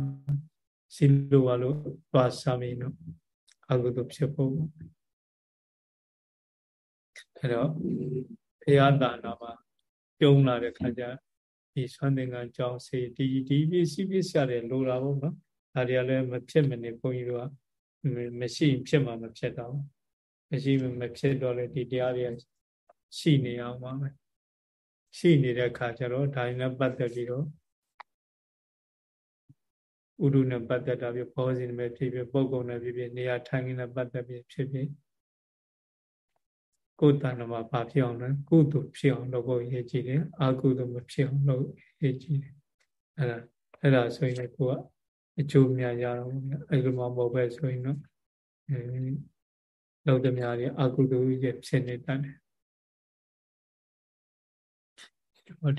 စီလိုပါလို့သွားစားမယ်နော်အကုသိုလ်ဖြစ်ဖို့အဲ့တော့ဘုရားတာနာမှာပြုံးလာတဲ့ခါကျဒီဆွမ်းသင်္ကန်းကြောင်းစေဒီဒီပစ္စည်းပစ္စည်းတွေလိုတာပေါ့နော်ဒါတွေကလည်းမဖြစ်မနေဘုန်းကြီးတို့ကမရှိဖြစ်မှမဖြစ်တော့မရှိမဖြစ်တော့လေဒီတရားတွေရှိနေအောင်ပါမယ်ရှိနေတဲ့ခါကျတော့ဒါနဲ့ပတ်သက်ပြီးတော့ ဥဒုနဲ့ပတ်သက်တာပြဘောဇင်နဲ့ဖြစ်ဖြစ်ပုဂ္ဂိုလ်နဲ့ဖြစ်ဖြစ်နေရာထိုင်ခင်းနဲ့ပတ်သက်ပြီးဖြစ်ဖြစ်ကိုယ်တဏ္ဍမှာဘာဖြစ်အောင်လဲကုသိုလ်ဖြစ်အောင်လုပ်ဖို့ရည်ကြည်တယ်အကုသိုလ်မဖြစ်အောင်လုပ်ရည်ကြည်တယ်အဲ့ဒါအဲ့ဒါဆိုရင်ကိုကအကျိုးများရတော့ဗျာအဲ့လိုမှမဟုတ်ပဲဆိုရင်တော့အဲလောက်သမျှတွေအကုသိုလ်ကြီးဖြစ်နေတတ်တယ်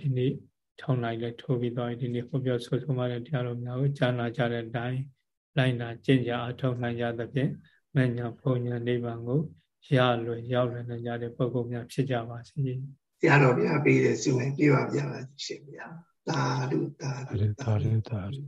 ဒီနေ့ 6နိုင်လဲထိုးပြီးတော့ဒီနေ့ဟောပြောဆိုဆိုမှတဲ့တရားတော်များကိုကြားနာကြတဲ့အတိုင်းလိုက်နာကျင့်ကြအထောက်နိုင်ကြသဖြင့်မညာဘုံညာနိဗ္ဗာန်ကိုရလွယ်ရောက်လွယ်နိုင်ကြတဲ့ပုဂ္ဂိုလ်များဖြစ်ကြပါစေ။တရားတော်များပေးတဲ့ဆုငယ်ပြပါကြပါရှင်ဗျာ။သာဓုသာဓုသာဓုသာဓု